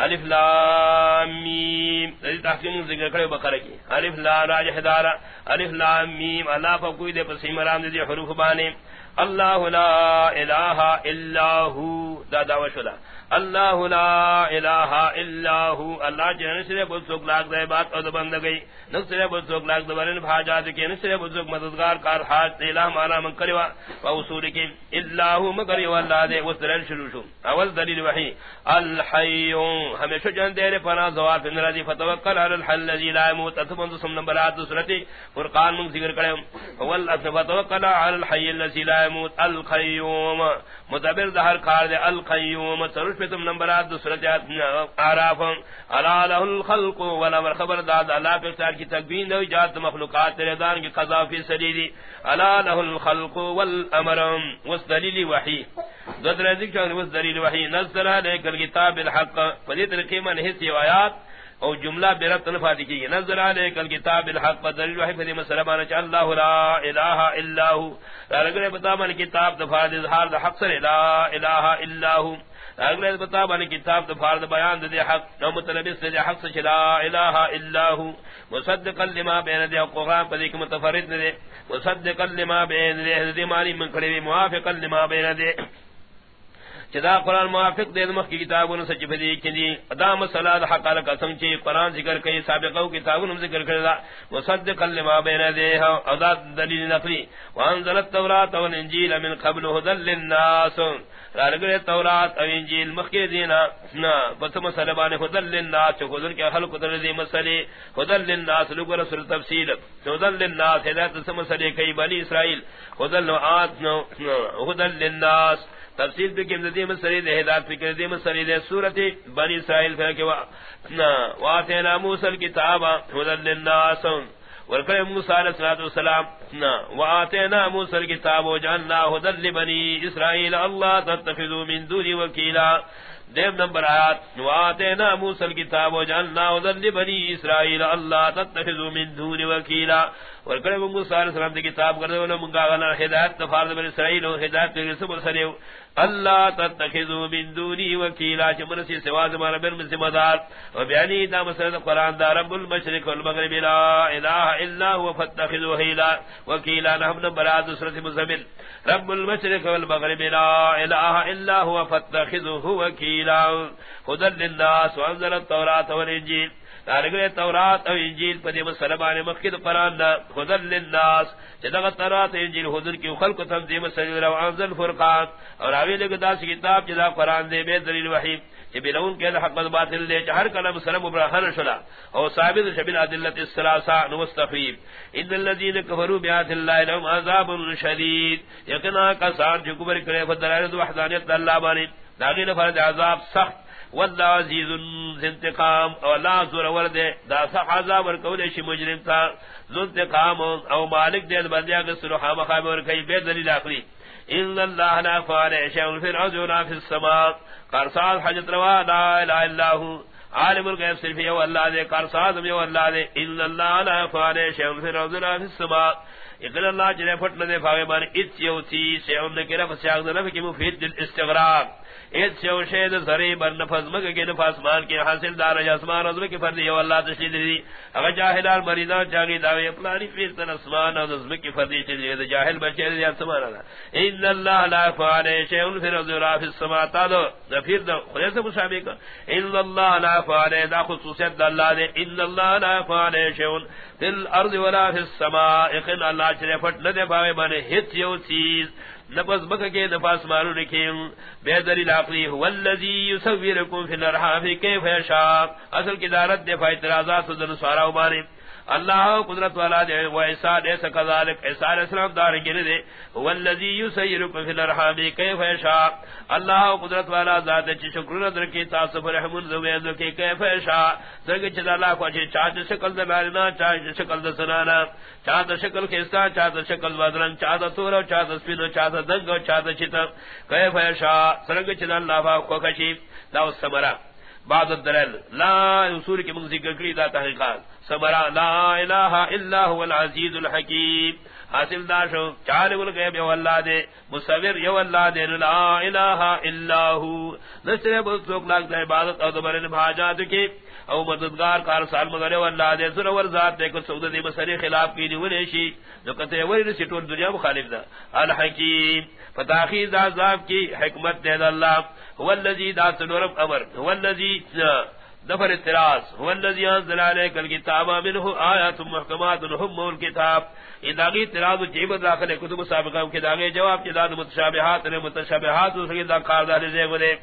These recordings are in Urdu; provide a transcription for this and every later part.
الف لام میم. ذی تحقیق ذکر کرے بقرہ کی الف لام راجح دارا الف لام میم. الا فقوی دے پسی مرام دے حروف بانے اللہ لا الہ الا ہو دا دعوہ شدہ اللہ لا الہ الا ہو۔ اللہ جن سے بہت سوک لاکھ دے بات اور بند گئی نصر بہت سوک لاکھ دے بارن بھاجات کے نصر بہت سوک مددگار کار حاج الہ مانا من کروا فاصول کے اللہ مگر اللہ دے، وہ دلیل شروع شو۔ اول دلیل وحی، الحی ہمیشہ جن دے پناہ زوات ان رضی فتوکل علی الحل الذی لا يموت اتمن سم نمبر نمبرات سورۃ فرقان من ذکر کرے اول فتوکل علی الحی الذی لا يموت القیوم۔ مدبر دہر کار دے، القیوم۔ سرش پہ تم نمبرات دوسرت آراف علا له الخلق ولا خبر داد اللہ پہ سار کی تکبین دو جات مخلوقات تیرے دان کی قضا فی سلیلی علا له الخلق والامر، وس دلیل وحی. دو ددر ذکر وس دلیل وحی. نزل علیک الكتاب الحق. فلیت القیمہ نحس آیات، او جملہ برت نفاتی کی نظر علیک الكتاب الحق. دلیل وحی فدی مسلمان چا اللہ لا الہ الا ہو. لگرے بتا من کتاب دفاع اظہار دا حق سر، لا الہ الا ہو. اگلے بتا من کتاب تو فرض بیان دے حق، نو مطلبس دے حق سے لا الہ الا هو مصدقا لما بین دے قران پر ایک متفرد دے مصدقا لما بین دے حضرت مالی من کھڑے موافقا لما بین دے۔ چدا قرآن موافق دے دمخ کی کتابوں سچ فدی کی دی ادا مسئلہ دا حق علی قسم چی قرآن ذکر کئی، سابقہ کتابوں ذکر کردا مصدقا لما بین دیہا ادا دلیل نقلی، وانزل التوراة والانجیل من قبل هدى للناس. رارگر تورات او انجیل مخی دینا، نا، بس مسئلہ بانے هدى للناس، چو خضر کے خلق در دی مسئلے، هدى للناس لگو رسول تفصیل، هدى للناس، ہدایت سمسئلے کئی، بنی اسرائیل هدى للناس. تفصیل پہ کم دیم سرید ہدایت پہ دیم سرید سورت بنی اسرائیل پہ کہ واتینا موسی الکتاب هدى للناس ورکر موسی علیہ السلام واتینا موسی الکتاب وجعلنا هدى لبني اسرائيل الله تتخذوا من دون وكيلا دیم نمبر آیات، واتینا موسی الکتاب وجعلنا هدى لبني اسرائيل الله تتخذوا من دون وكيلا ورکڑے موسی علیہ السلام دی کتاب کردے ولا منگا غنا ہدایت تفارد بن اسرائیل و ہدایت رسول سریو اللہ تتخذو من دونی وکیلا چمن سی سوا زمان بر من ذمہ دار و بیانی دا مسرد قرآن دا، رب المشرق والمغرب لا الہ الا هو فتخذو حیلا وکیلا نحم نمبرات سورت مزمل. رب المشرق والمغرب لا الہ الا هو فتخذو وکیلا. خدر للناس، وانزل التوراة والانجیل. دارگرے تورات او انجیل پدی مسلمان مخید قرآن دا خدر للناس. چدغ تورات انجیل خدر کی خلق تنظیم سجد رو انزل فرقان. اور آوی لگ دا سی کتاب جدا قرآن دے بے دلیل وحیم چی بلون کے حق باطل دے. چہر کلم سلم ابراہن شلا. او ثابت شبیل عدلت السلاسا نمستخیب ان اللذین کفروا بیات اللہ لهم عذاب شدید. یقنا کسان جو کبر کرے فدلائل وحدانیت اللہ بانی. داغین فرد عذاب سخت. واللہ عزیز انتقام. او لا زور ورد. دا سخ عذاب ورکولے شی مجرم تا. زنتقام او مالک دید بندیا گسر حام خام ورکی بے دلیل آخری ان اللہ لا فارع شیعن فی العزونا فی السماء. قرصاد حجت روا لا الہ الا اللہ عالم الغیب صرف یو اللہ دے. قرصاد یو اللہ دے. ان اللہ لا فارع شیعن فی العزونا فی السماء. اقل اللہ جنہیں پھٹنے دے فاوے بان. ات یو تی شیعن نکرہ فسیاغ دے نفی کی مفید دل استغراق ایت شو شید زری بر نفس مگا کی نفس مان کی حاصل دار جسمان عظم کی فرد یو اللہ تشید دی۔ اگر جاہلان مریضان چاگی داوی اپلانی فیر تن اسمان عظم کی فرد چلی جاہل بچے دی اسمان ان اللہ لا فعال شیعن فی رضی اللہ فی السماء۔ تادو نفیر دا سے مشابہ کر ان اللہ لا فعال دا خصوصیت اللہ دے۔ ان اللہ لا فعال شیعن فی الارض ولا فی السماء۔ اقن اللہ چلے پھٹ ندے باوے بانے ہت یو چیز۔ نفس بک کے نفس مارو رکھیں۔ بے دلیل عقلی هو الذی یصورکم فی الارحام کیف یشاء۔ اصل کی دارت دے اعتراضات ذن سوارا مارے اللہ قدرت والا دے و ایسا دے سکذالک ایسا علیہ السلام دار گرے دے۔ والذی یسیرکم فی الارحام کیف یشاء؟ اللہ قدرت والا ذات چ شکر نظر کی تاسف رحم الزوید کی کیف یشاء؟ سرگ چ اللہ کو چ چاچ شکل دے نارنا چاچ شکل دے سنانا چاچ شکل کیسا چاچ شکل بدرن چاچ تور چاچ سپینو چاچ دنگ چاچ چت کیف یشاء؟ سرگ چ اللہ کو کشی لا سمرا۔ بعض الدلال لا، اصول کی منذ ذکر کری دا تحقیقات. سمرا لا الہ الا هو العزیز الحکیم. حاصل داشو چالم الغیب یو اللہ دے. مصور یو اللہ دے لا الہ الا ہو نصر بزرگ لاک دے عبادت او دبرن بھاجات کی. او مددگار کار سال مگر یو اللہ دے سنور ذات دے، کچھ سعود دی مسئلے خلاف کی نیونے شی. جو کہتے وری رسی طول دنیا مخالف دا. الحکیم. فتاخیر دا ذاب کی حکمت دے دا اللہ. هو الذي دا سنورم امر هو الذي دفر اعتراض هو الذي انزل عليك الكتاب منه آيات محكمات هم الكتاب اداغی اعتراض جیب داخل کتب سابقہ کے داغے جواب کے داد متشابہات نے، متشابہات اس کے دا کار دار دے گئے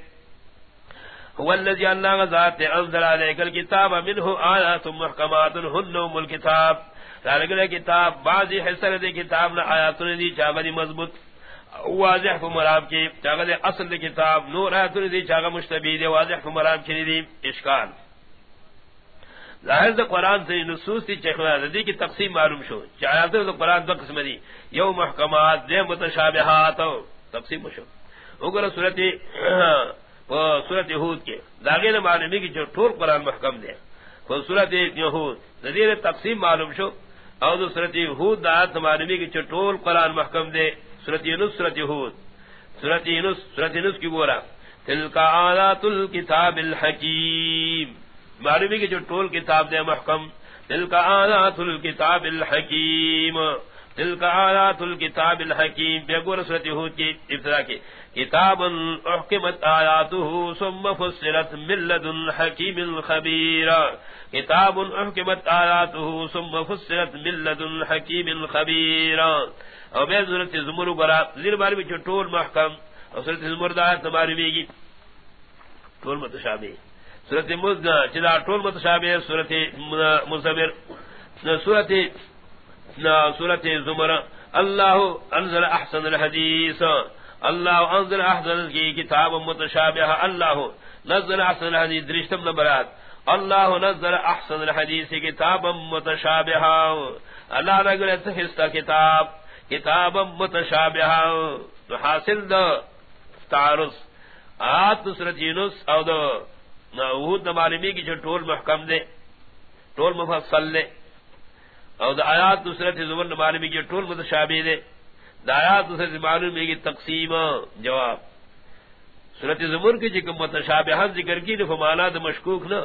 هو الذي الله ذات انزل عليك الكتاب منه آيات محكمات هم الكتاب ذلك الكتاب بعض حصہ دے کتاب نہ آیات نے دی چاغلی مضبوط. واضح مراب کی چاغل اصل کتاب نور آیت دی چاغ مشتبی دی واضح مراب کی دی، اشکال. ظاہر دا قرآن سے نصوص دی چکھنا دی کی تقسیم معلوم شو. چاہیات دا قرآن دو قسم دی. یو محکمات دی متشابہات تقسیم شو. اگر صورت صورت یہود کے داغین معلومی کی جو ٹھور قرآن محکم دے. صورت یہود دیر تقسیم معلوم شو. اور صورت یہود دا معلومی کی جو ٹھول قرآن محکم دے سورت یونس، سورت یہود۔ سورت یونس سورت یونس کی گورا تلک آیات الكتاب الحکیم۔ معلومی کی جو ٹول کتاب دے محکم۔ تلک آیات الكتاب الحکیم۔ تلک آیات الكتاب الحکیم۔ بے گورا سورت یہود کی ابتدا کی۔ کتاب احکمت آیاته ثم فصلت من لدن حکیم خبیر۔ کتاب احکمت آیاته ثم فصلت من لدن حکیم خبیر۔ او بے ضرورت زمر برا زیر بار بھی ٹول محکم اور صورت زمر دا تمہاری بھی گی ٹول متشابہ صورت مزنا چلا ٹول متشابہ صورت مصبر صورت صورت زمر. اللہ انزل احسن الحدیث. اللہ انزل احسن کی کتاب متشابہ اللہ نزل احسن الحدیث، درشتم نبرات اللہ نزل احسن الحدیث کتاب متشابہ اللہ نگل حصہ کتاب. کتاب متشابہ حاصل دا تعارض آت نصرت یونس او دا نوہود دا معلومی کی جو ٹول محکم دے، ٹول مفصل دے۔ او دا آیات نصرت زمن معلومی کی ٹول متشابہ دے۔ دا آیات نصرت معلومی کی تقسیم جواب۔ صورت زمر کی جکم متشابہات ذکر کی نفو مانا دا مشکوک نا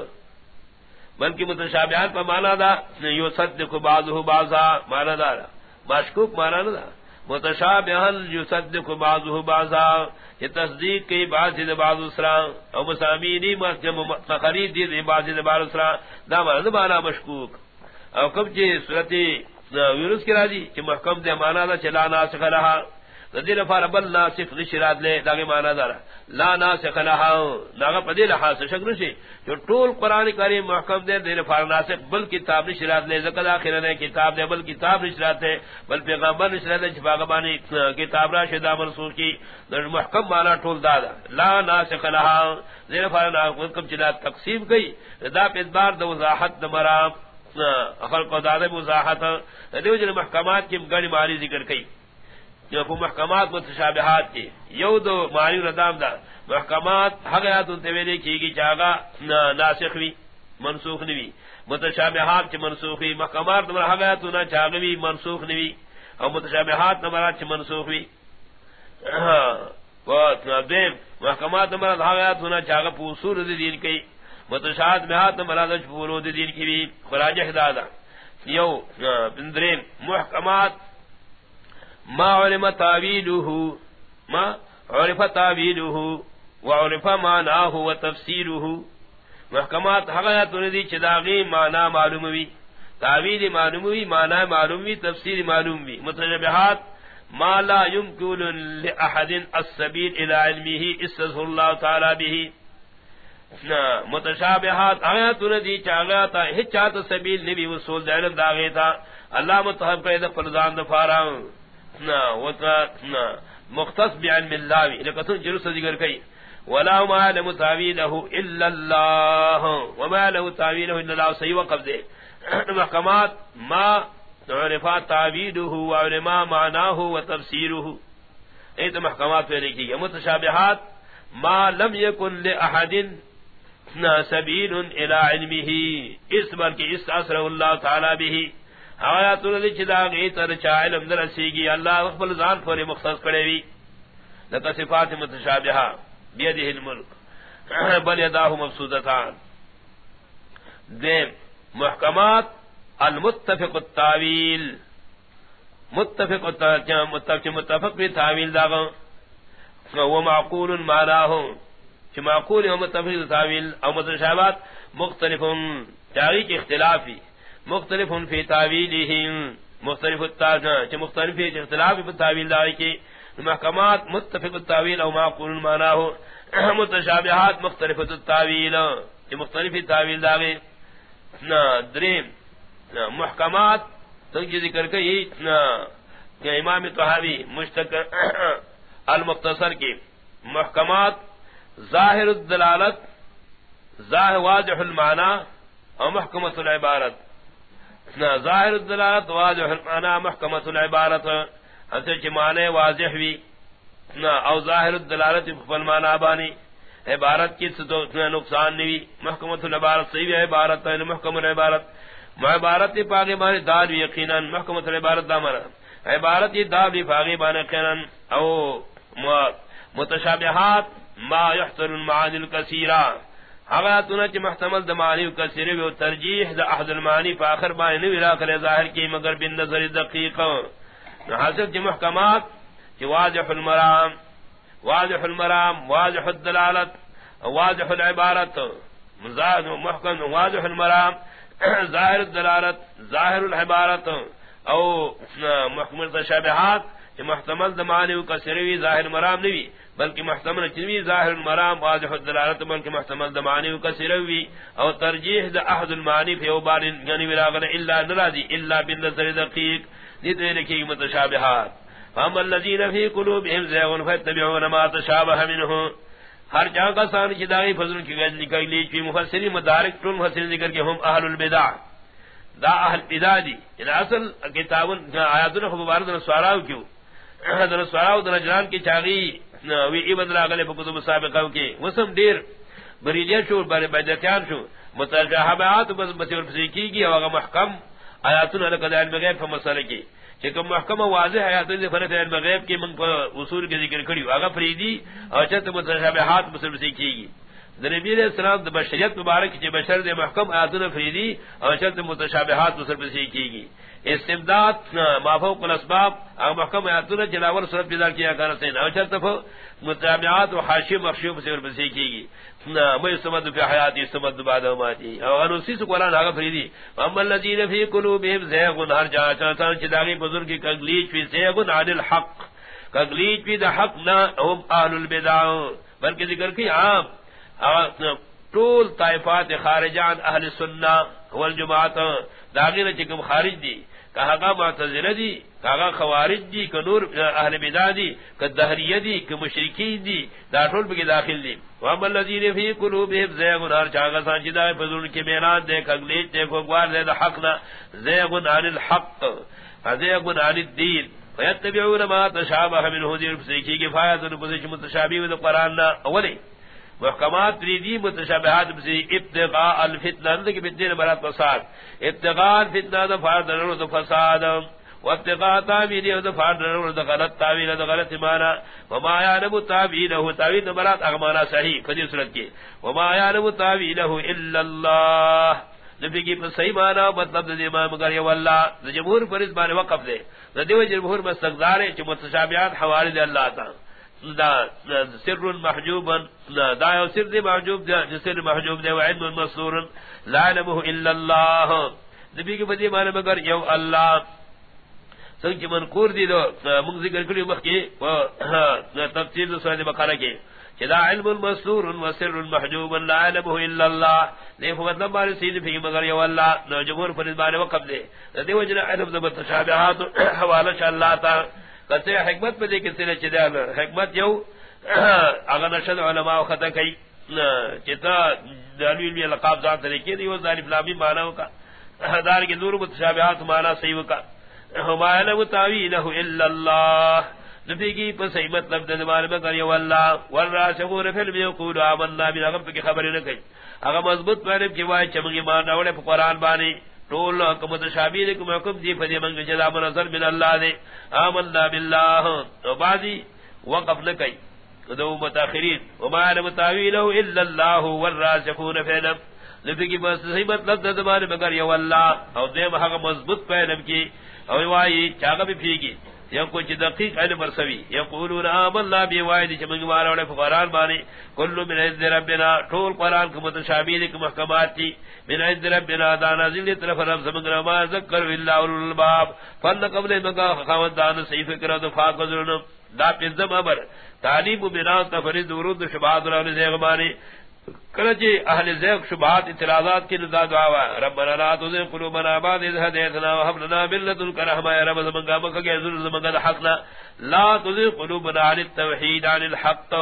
بلکہ متشابہات پا مانا دا یو صدق بعضو بعضا مانا دارا۔ مشکوک مانا نہ متشابہن یصدق بعضه بعضا. یہ تصدیق کی بعض سے بعض اسرا. او مسامینی متخرید دی بعض سے بعض اسرا. دا مانا مشکوک. او کب جی صورت ویروس کی راضی کہ محکم دے مانا دا چلانا سکھ رہا ندیر فار بل ناسخ نشرات لے داگے مانا دارا لا ناسخ لہا ناغا پدی لحاظ شک نشی جو طول قرآن کریم محکم دے دیر فار ناسخ بل کتاب نشرات لے زکر آخر نے کتاب دے بل کتاب نشرات ہے بل پیغامبر نشرات ہے چھپاگبانی کتاب را شدہ منصور کی. در محکم مانا طول دادا لا ناسخ لہا دیر فار ناسخ کم چلا تقسیم کئی دا پیدبار دا وضاحت دا مرام، خلق و دادا وضاحت. دیو جن محکمات کی گڑی ماری ذکر کئی جو محکمات متشابہات کی. یو دو معنی ردام دا. محکمات حقیات انتویلے کی گی چاگا ناسخ وی، منسوخ نوی متشابہات چی منسوخ وی، محکمات نمر حقیات نا چاگوی منسوخ نوی اور متشابہات نمرات چی منسوخ وی. دیم محکمات نمرات حقیات نا چاگا پوصول دی دین کی متشابہات نمرات پورو دی دین کی بھی خراجہ دادا یو بندرین محکمات ما علم تاویلہ ما عرف تاویلہ وعرف معناه وتفسیره محکمات حقیات ندی چداغی معنی معلوم وی تاویل معلوم وی، معنی معلوم وی تفسیر معلوم وی۔ متشبہات، ما لا يمكن لأحد السبيل الى علمه استظهر الله تعالى به۔ متشابہات آیات ندی چاگاتا ہچات سبیل نبی وصول دعلم داغیتا اللہ متحب قید فرزان دفاراں مختص بعلم اللہ لکتن جلس ذکر کئی ولا ما لم تعویله الا اللہ. وما له تعویله الا اللہ. صحیح وقف دے. محکمات، ما عرفا تعویله وعلما معناه وتفسیره ایت محکمات پہ لکھی گئی. متشابہات، ما لم يكن لأحد سبیل الى علمه اس بلکہ اس اثر اللہ تعالی به آیات اللہ چدا گئی تر چاہل امدر اسیگی اللہ اقبل ذان پر مختص کرے بھی لکا صفات متشابہا، بیدہ الملک، بل یداہ مبسودتان دیم، محکمات، المتفق التاویل۔ متفق متفق متفق بھی تاویل داغا وہ معقول معناہم چھ معقول و متفق تاویل او متشابہات مختلف تاریخ اختلافی۔ مختلف فی تعویلہم مختلف التاجہ مختلف اختلاف فی تعویل داری کی، محکمات متفق التاویل او معقول مانا ہو، متشابہات مختلف التاویل چ مختلف تاویل تعویل داری دریم محکمات، تنگ ذکر کہ کئی امام تحاوی مشتق المختصر کی، محکمات، ظاہر الدلالت، ظاہر واضح المعنی، او محکمت العبارت۔ ظاہر الدلالت واضح المعنی محکمت العبارت حسن چی معنی واضح وی۔ او ظاہر الدلالت فالمعنی بانی، عبارت کی نقصان نوی محکمت العبارت صحیح عبارت یعنی محکم العبارت۔ عبارت پاگی بانی دار وی یقینا محکمت العبارت دامنا عبارت دار وی پاگی بانی یقینا، او متشابہات ما يحصل المعاني الكثيره حواتنا چ محتمل دمانی کثیر و ترجیح دا احد المعانی فاخر با نو الى کر ظاہر کی مگر بن نظر دقیق. حاصل چ محکمات چ واضح المرام واضح المرام، واضح الدلالت، واضح العبارت مزاد محکم، واضح المرام ظاہر الدلالت ظاہر العبارت او محکم التشابہات محتمل دمانی کا سروی ظاہر مرام نوی بلکہ محتمل چنوی ظاہر مرام واضح الدلالت، بلکہ محتمل دمانی کا سروی او ترجیح دا احد المعانی فی اوبار یعنی وراغن الا نرازی، الا بالنظر دقیق دیتے لکی متشابہات. فاما اللذین فی قلوبهم زیغن فتبعون ما تشابہ منہو. ہر جہاں کا سانی چدائی فضل کی گز نکل لی چوی مفسری مدارک ٹول مفسری ذکر کے ہم اہل البدع. دا اہل بدع دی. ان اصل کتابن، آیاتن خباردن سواراو کیوں در سواراو در جنان کی چاگی وی ای بدلا گلے پکتب سابقہ کی وسم دیر بریلیہ شو بر بیدتیان شو. متجاہبات بس بسیور فسیقی کی اوغا محکم. آیاتونه آیاتن علقد علم غیب فمسل کی چکم محکم واضح آیاتن دی فرق علم غیب کی من اصول کے ذکر کری آغا فریدی اور چت متجاہبات بسیور فسیقی کی نبی علیہ السلام د بشریت مبارک چ بشر دے محکم آیاتن فریدی اور چت متشابہات بسیور فسیقی کی استمداد مافوق الاسباب او محکم آیاتون جلاور صورت بیدار کیا کانا سین. او چلتا فو متابعات و حاشی مخشیو پسی ورپسی کی گی مو استمد فی حیاتی استمد بعد اماتی او غنوسی سو قرآن آگا فریدی. اما اللذین فی قلوبهم زیغن هر جا چانسان چداغی بزرگ کی کگلیچ فی زیغن عن الحق. کگلیچ فی دا حق، نا، هم اہل البدع. بلکہ ذکر کی عام. طول طائفات خارجان اہل سنہ والجماعت داغین چکم خارج دی. کہا معتزلہ دی کہا خوارج دی کہ نور اہل بدا دی کہ دہریہ دی کہ مشرکین دی، دا ٹول بکی داخل دی وام اللذین فی قلوبہم زیغن ہر چاگا سان چدا فضول کی میلان دے کگلیت دے فگوار دے دا حقنا زیغن عن الحق زیغن عن الدین. فیتبعون ما تشابہ من حضیر فسیکی کی فایت انکو متشابی و دا قرآن اولی محکمات ریدی متشابہات بسی ابتغاء الفتنہ نہ کہ فتنہ برات فساد ابتغاء الفتنہ دا فرد نور دا فساد وابتغاء تاویل دا فرد نور دا غلط تاویل دا غلط مانا وما یعلم تاویلہ تاویل برات اغمانا صحیح فدی صورت کی۔ وما یعلم تاویلہ الا اللہ۔ نبی کی صحیح مانا مطلب دا امام مگر یو اللہ دا جمہور پر اس بارے وقف دے۔ دا دیو جمہور مستقدار ہے چھ متشابہات حوالے دے اللہ تعالی دا سر محجوب دا سر دے محجوب دے سر محجوب دے وعلم مصور لا علمه الا الله نبی کے بدی معنی مگر یو اللہ. سنگ کی منقور دی دو منگ ذکر کری مخی تفسیر سورہ بقرہ کے چدا علم المسور و سر محجوب. لا علمه الا الله لے مطلب بارے سید فی مگر یو اللہ. نو جمہور فرض بارے وقف دے دیو جنا علم ذ متشابہات حوالہ اللہ تعالی کتے حکمت پہ دے کسی نے چدے حکمت یو، اگر نشد علماء خطا کئی۔ چتا دلیل بھی لقاب ذات طریقے دی، وہ ظالف لابی معنی کا دار کی نور متشابہات معنی صحیح کا ہما علم تاویلہ الا اللہ۔ نبی کی پس ای مطلب دے مال میں کر یو اللہ۔ والراسخون فی العلم یقول آمنا بنا غم کی خبر نہ کئی۔ اگر مضبوط پہلے کی وای چمگی مان اولے قرآن بانی۔ طول کم تشابیر کم حکم دی فدی منگ جدا منظر من اللہ دے آمنا باللہ تو بعدی وقف لکی دو متاخرین. وما علم تاویلہ الا اللہ والراسخون فیلم علم لفی کی بس صحیبت مطلب لفظ زمان مگر یو اللہ او دیم حق مضبط فیلم کی او وائی چاگا بھی پھیگی یا کچھ دقیق علم برسوی یقولون آمنا بی وائدی چھ منگی مارا وڑے فقران بانی کلو من عزد ربنا طول قرآن کو متشابیر کو محکمات تی، من عزد ربنا دانا زلی طرف رب زمگنا ما ذکر اللہ الباب فن قبل مگا خاوت دانا صحیح فکر دفاق وزرن دا پنزم عبر تعلیم بنا تفرید ورود شبہات رہنے زیغمانی کلچی اہل زیغ شبہات اعتراضات کی ندا دعوا ربنا لا تزغ قلوبنا بعد اذ هديتنا وهب لنا من لدنك رحمة يا رب زمانگا مکہ کے ذل زمانگا حقنا لا تزغ قلوبنا عن التوحید عن الحق.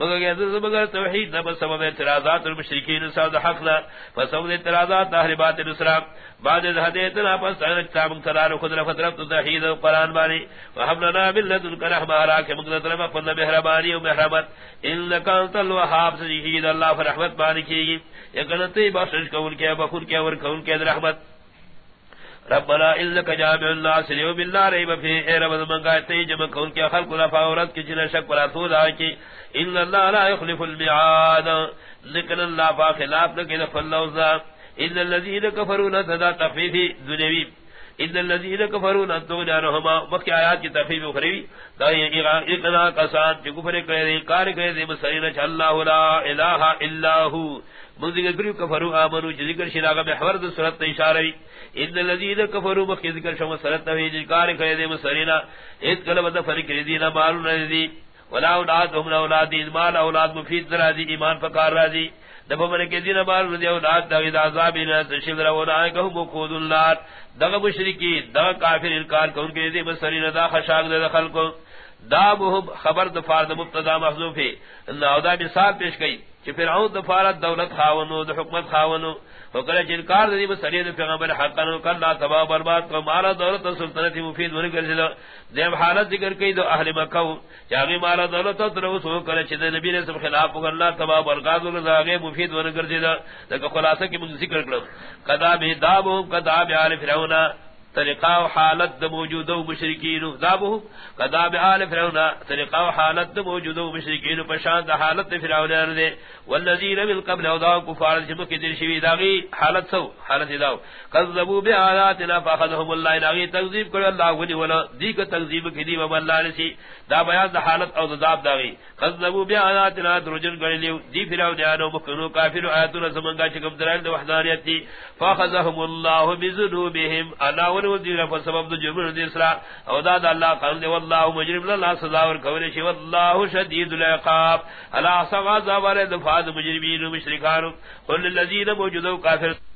مکہ کے ذل زمانگا توحید نہ سبب اعتراضات المشرکین ساد حقنا فسبب اعتراضات اہل باطل اسلام بعد اذ هديتنا، پس ان کتاب قرار خود رفض توحید و قران بانی وهب لنا من لدنك رحمة راک مقدر رحمہ فضل مہربانی و مرحمت انك انت الوهاب سجید اللہ فرحمت رحمت بانی کی گی یکنتی بخشش کون کے بخور کے ور کون کے رحمت. ربنا انك جامع الناس اليوم بالله ريب فيه اے رب من گاتے جمع کون کے خلق لا فورت کی جن شک ولا تو دا کی. ان الله لا يخلف الميعاد لیکن اللہ با خلاف نہ کہ فلوزا ان الذين كفروا لا تخفيف دنيوي ان الذين كفروا ان تغنرهما مکہ آیات کی تخفیف اخروی دا یہ اقنا کسان جو کفر کرے کار کرے مسرین اللہ لا الہ الا هو من ذکر کریو کفرو آمنو چی ذکر شراغ میں حورد صورت اشاروی ان الذین کفرو مخی ذکر شما صورت نوی جکار کرے دے مسرینا ایت کلمت فرق ردینا مالو ندی ولا اولاد هم اولاد مال اولاد مفید ذرا دی، ایمان فکار را دی۔ دبا من کے دین بار رضی اولاد دا غید عذاب انا تشل را ولا کہ ہم قود النار. دغ مشرکی دغ کافر انکار کون کے بسری مسرینا دا خشاگ دے دخل کو دا خبر دفار دا مبتدا محذوف ہے ان اودا مثال پیش گئی کہ فرعون دفارت دولت خاونو د حکمت خاونو وکړه چې انکار د دې مسلې د پیغمبر حقانو کله تبا برباد کو مارا دولت سلطنت مفید ورګ ګرځیدو دیم حالت ذکر کړي د اهل مکه چې هغه مارا دولت تر اوسه کړه چې د نبی رسول خلاف وکړه تبا برباد ورګ هغه مفید ورګ ګرځیدو د خلاصه کې موږ ذکر کړو کدا دابو کدا آل فرعون. طریقہ و حالت د موجود و مشرکین ذابو قدا بحال فرعون، طریقہ و حالت د موجود و مشرکین پشان د حالت فرعون دے، والذین من قبل او دا کفار جب کی دل شوی داغي حالت سو، حالت داو. کذبوا بآیاتنا فاخذهم الله داغي تکذیب کړ الله ولي ولا دی کو تکذیب کی دی و الله نسی دا بیان د حالت او ذاب داغي کذبوا بآیاتنا درجن کړلیو دی فرعون دیانو مکنو کافر آیاتنا زمنگا چکم درال د وحدانیت فاخذهم الله بذنوبهم انا ونی ودی په سبب د جبر د اسراء او دا اللہ الله قانون دی. والله مجرم. الله سزا ور کوي شی والله شدید العقاب. الا سغا زوال د فاز مجرمین مشرکان قل للذین موجودو کافر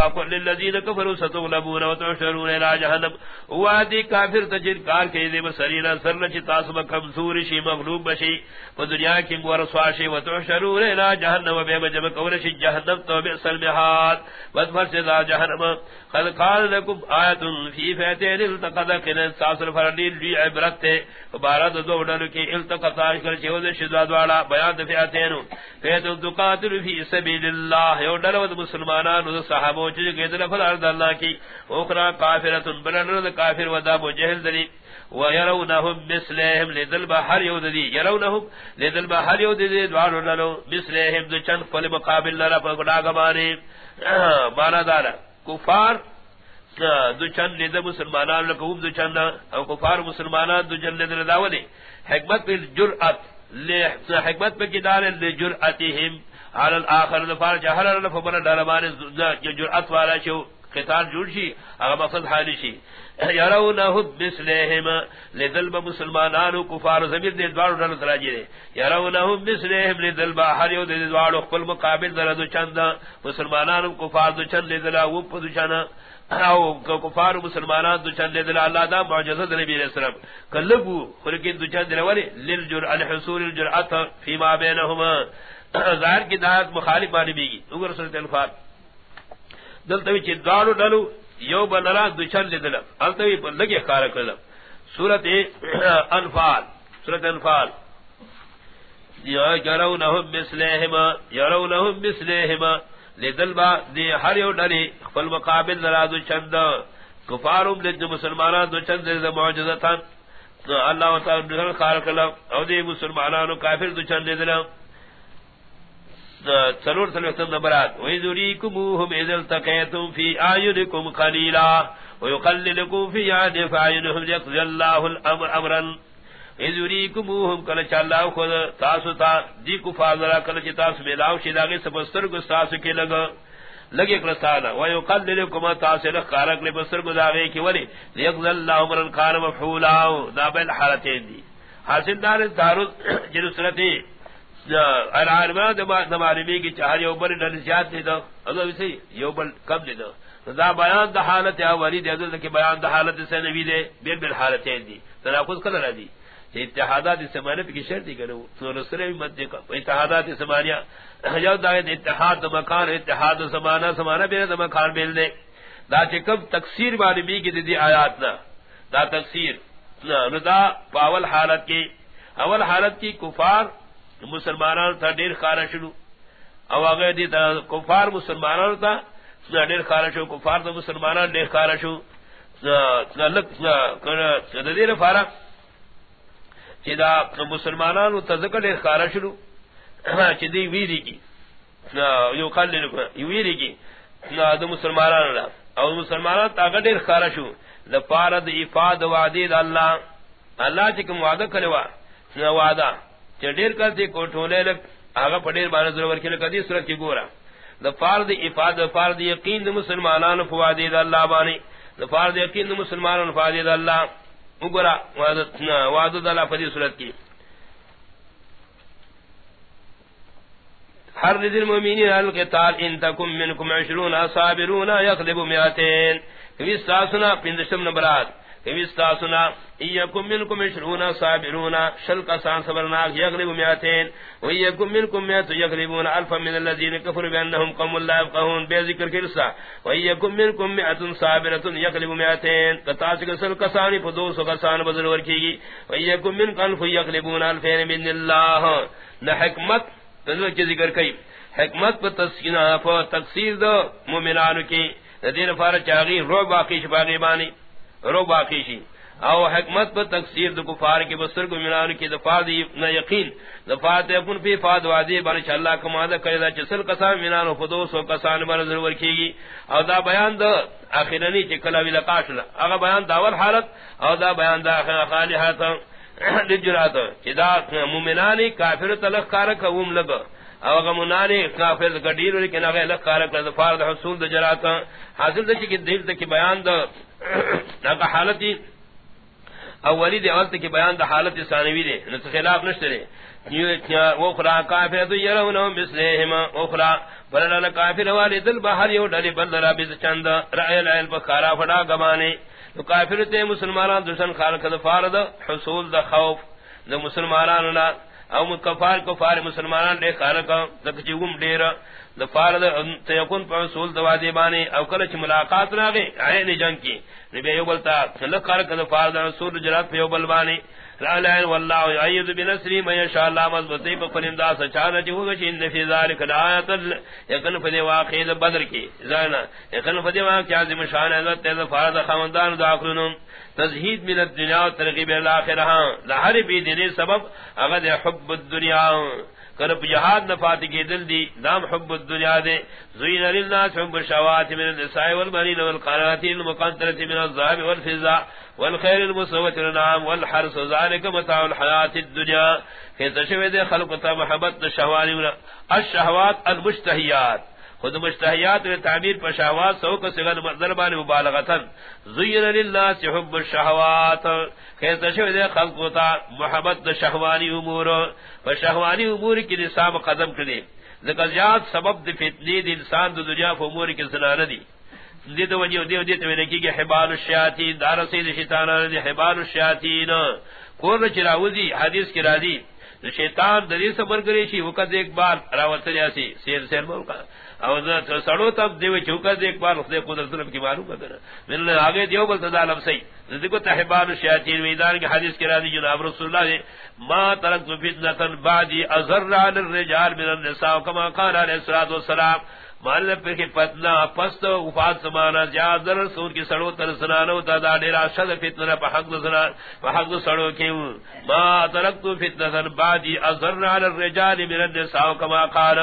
فقل للذین کفروا ستغلبون وتحشرون الى جهنم وادي کافر تجر کار کے دے مسرینا سر چ تاسب کمزور شی، مغلوب بشی. و دنیا کی گور سواشی وتحشرون الى جهنم بے جب کور شی جہنم تو بئس المحاد بدفر سے جہنم. قد قال لكم آیت فی فیتین التقد کن ساسر فرلیل لی عبرت. تے دو ڈر کی التقط کر چھ ود شداد والا بیان فیتین. فیتن تقاتل فی سبیل اللہ. یو ڈر مسلمانان صحابہ چیز کہ ادنا فل ارض اللہ کی، اخرى کافرتن بلنرد کافر ودا بو جہل دلی۔ ويرونهم مثلهم لذل بحر يوددي يرونهم لذل بحر يوددي دوار لنو مثلهم دو چند فل مقابل لرا پا گمانی مانا دارا، کفار، دو چند لید مسلمانان لکوب دو چند او کفار مسلمانان دو چند لید داولی حکمت پر جرعت حکمت پر کدار لجرعتهم على الاخر لفار جهل لفبر درمان جرأت والا شو قتال جوړ شي هغه مقصد حالي شي يرونه مثلهم لذلب مسلمانان مسلمانانو کفار زمیر دے دوارو ڈالو تراجی دے. يرونه مثلهم لذلب هر یو دے دوارو خپل مقابل درد چند مسلمانان مسلمانانو کفار دو چند لذلا وپ دو چند او کفار و مسلمانان دو چند لذلا اللہ دا معجزہ دے نبی علیہ السلام. کلبو، خلقین دو چند لولی. للجرع الحصول الجرعت فيما بينهما ظاہر کی دعات مخالف معنی بیگی اگر صورت الفاظ دلتوی چی دارو ڈلو یو بلرا دچن لدلم التوی پر لگی خارا کردم۔ صورت انفال۔ صورت انفال۔ یرونہم مثلہما یرونہم مثلہما۔ لیدل با دی ہر یو ڈری خپل مقابل نرا دو چند کفارم لید مسلمانان دو چند دی معجزتا اللہ تعالی دل خارق اللہ او دی مسلمانانو کافر دو چند دی سرور سلوکتن نبرات وَإِذُرِيكُمُوهُمْ إِذَا الْتَقَيْتُمْ فِي آيُنِكُمْ قَلِيلًا وَيُقَلِّلُكُمْ فِي عَادِ فَعَيُنُهُمْ لِيَقْضِيَ اللَّهُ الْأَمْرَ أَمْرًا. اذریکموہم کل چاللہ خود تاسو تا دی کفار ذرا تاسو ملاو شداغی سپستر کو تاسو کی لگا لگے کرسانا ویقللکم تاسو لخارک لی کو داغی کی ولی. لیقض اللہ مرن کان مفحولاو دا بین حالتین دی. حاصل دار تارز جنو العالمان دمارمی کی چاہر یو بل دا. اگر یو بل کم دا. بیان دا حالت یا بیان دا حالت سے نبی دے دی. تناقض دی. اتحادات سمانیہ کی شرط کرو. تو بھی مت دیکھا اتحادات سمانیہ. دا اتحاد مکان، اتحاد سمانہ سمانہ دا مکان بیل دے. دا چکم تکثیر کی دی آیات نا. دا تکثیر دا پاول حالت کی اول حالت کی کفار مسلمانان تا دیر خارا شروع او اگر دی تا کفار مسلمانان تا دیر خارا شروع کفار تا مسلمانان دیر خارا شروع دا دیر فارا. چدا مسلمانانو تذکر خارا شلو شروع چدی ویری کی. یو خل ویری کی. دا مسلمانانو دا. او مسلمانان تا طاقت خارا شو. لفارد افاد وعدید اللہ. اللہ چکم وعدہ کروا وعدہ. چڈیر کرتے کو ٹھولے لگ آگا پڑیر بارہ ضرور کھلے کدی صورت کی گورا لفارد افاد فارد یقین مسلمانان فوادید اللہ بانی لفارد یقین مسلمانان فوادید اللہ اگرا وعد اللہ فدی صورت کی ہر ردل مومینین القتال، ان تکم منکم عشرون صابرون یغلب میاتین کبھی ساسنا پندشم نبرات سنا ایکم منکم مشرون صابرون، شل کا سان صبرناک یغلب میاتین و ایکم منکم میت یغلبون الف من الذین کفروا بانهم قوم لا يفقهون بے ذکر کرسا، و ایکم منکم میت صابرۃ یغلب میاتین کتاس کے سل کا سو کا بدل ور کیگی و ایکم من الف یغلبون الفین من اللہ، نہ حکمت تذکر کی ذکر کئی، حکمت پر تسکینہ پر تقصیر دو مومنانو کی دین فار چاغی رو باقی شبانی بانی رو باقی شی او حکمت پر تقسیر دو کفار کے بسر کو ملان کی دفاع دی نہ یقین. دفاع تے اپن فی فاد وادی بن اللہ کا مادہ کرے دا چسل قسم ملان و خدوس و قسان بر ضرور کی گی او دا بیان دا اخرنی چ کلا وی لقاش اگر بیان داور حالت او دا بیان دا خالی حالت لجرات چدا مومنانی کافر تلخ کار کوم لگا او اگر منانی کافر گڈیر لیکن اگر لخ کار کر دا حصول دا جرات. حاصل دا چ دل تک بیان دا نہ حالت اولی دے اول کی بیان دا حالت ثانوی دے نہ خلاف نشتے دے وہ خلا کافر تو یرونو مثلہم اخرى بلنا کافر والے دل بہر یو ڈلی بل را بز چند. رائے العل بخارا فڑا گمانے تو کافر تے مسلمانان دشمن خالق دا فارد، حصول دا خوف. دا مسلمانان لا او مکفار کفار مسلمانان دے خالق دا کچھوم دیرا دفارد تیکن پر رسول دوادی بانی او کلچ ملاقات راگی عین جنگ کی نبی یو بلتا لکھار کد فارد رسول جرات پیو بل بانی لعلائن واللہ یعید بنصری من یشاء اللہ مضبطی پر فرمدا سچانا چی ہوگا چی ان فی ذالک الآیت یکن فدی واقعی بدر کی زائنا یکن فدی واقعی عظیم شان حضرت تیز فارد خاندان داخلنم تزہید من الدنیا و ترغیب الاخرہ لہر بی دلی سبب اغد حب الدنیا کرب جہاد نفات کی دل دی، نام حب الدنیا دے۔ زین للناس حب الشوات من النساء والبنین والقناطین المقنطرة من الذهب والفضة والخير المسوة للنعام والحرس ذلك متاع الحياة الدنيا کہ تشوید خلق تا محبت الشهوات الشهوات المشتهيات خود مشتہیات میں تعبیر پر شہوات سو کو سگن ضربان مبالغتن زین للناس حب الشہوات. خیز تشوی دے خلق ہوتا محبت شہوانی امور. پر شہوانی امور کی نصاب قدم کردے. ذکر جات سبب دی فتنی دی انسان دو دنیا فو امور کی زنان دی دیدو وجیو دیو دیتو میں نکی کہ حبال الشیاتین دار سید شیطانان دی حبال الشیاتین کور چراوزی حدیث کی راضی. شیطان دری سبر کرے شی وقت ایک بار راوت جاسی. سیر سیر بول کا او سڑو تب دیو چوکا دیکھ بار خدای قدرت رب کی معلوم کرنا من آگے دیو بل لب سی ذکر تحبان الشیاطین ویدان کی حدیث کی راضی جناب رسول اللہ نے ما ترکت فتنة بعدی ازر علی الرجال من النساء کما قال علیہ الصلوۃ والسلام. مان پر کی پتنا پست، وفات سمانا زیاد سور کی سڑو تر سنانو تا دا ڈیرا شد فتنہ پا حق سنان پا حق سڑو کی ما ترکتو فتنہ بعدی ازرن علی الرجال من النساء کما قال.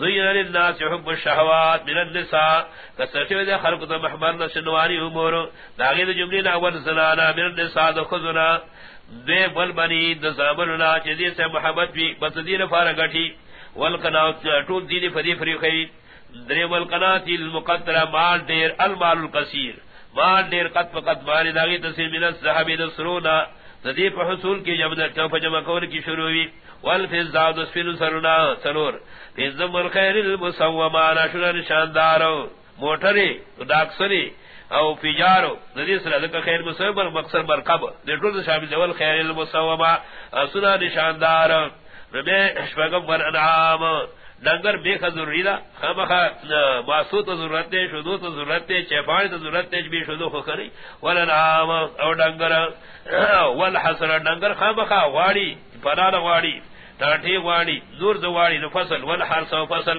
زین للناس حب الشہوات من النساء. کسرشو دے خلق تا محمد نشنوانی امورو داغی دا جملین اول سنانا من النساء دا خزنا دے بل بنی دا زامننا چیزی سے محبت بھی بس دین فارگٹی والقناو طول دین فدی فریقی دریم القناتی المقدرہ مال دیر، المال القصیر. مال دیر قد فقط مال داغی تصیر من الصحابی دسرونا ندی پا حصول کی جمع در چوف جمع کون کی شروعی والفزاد اسفل سرنا سرور. فزم الخیر المسومانا شنا نشاندارو. موٹری داکسری او فجارو. ندی سر ذکر خیر مسوم مقصر مرکب. دیٹول شامل دیول خیر المسوما سنا نشاندارو. ربی اشفاقم ور انعام ڈنگر بے کا ضروری دا. خامخا باسو تو ضرورت ہے شدو تو ضرورت ہے چیپانی تو ضرورت ہے بے شدو خو کری ولنعام او ڈنگر والحسر ڈنگر خامخا واڑی پرانا واڑی ٹاٹھی واڑی زور دو واڑی نو فصل والحرس و فصل.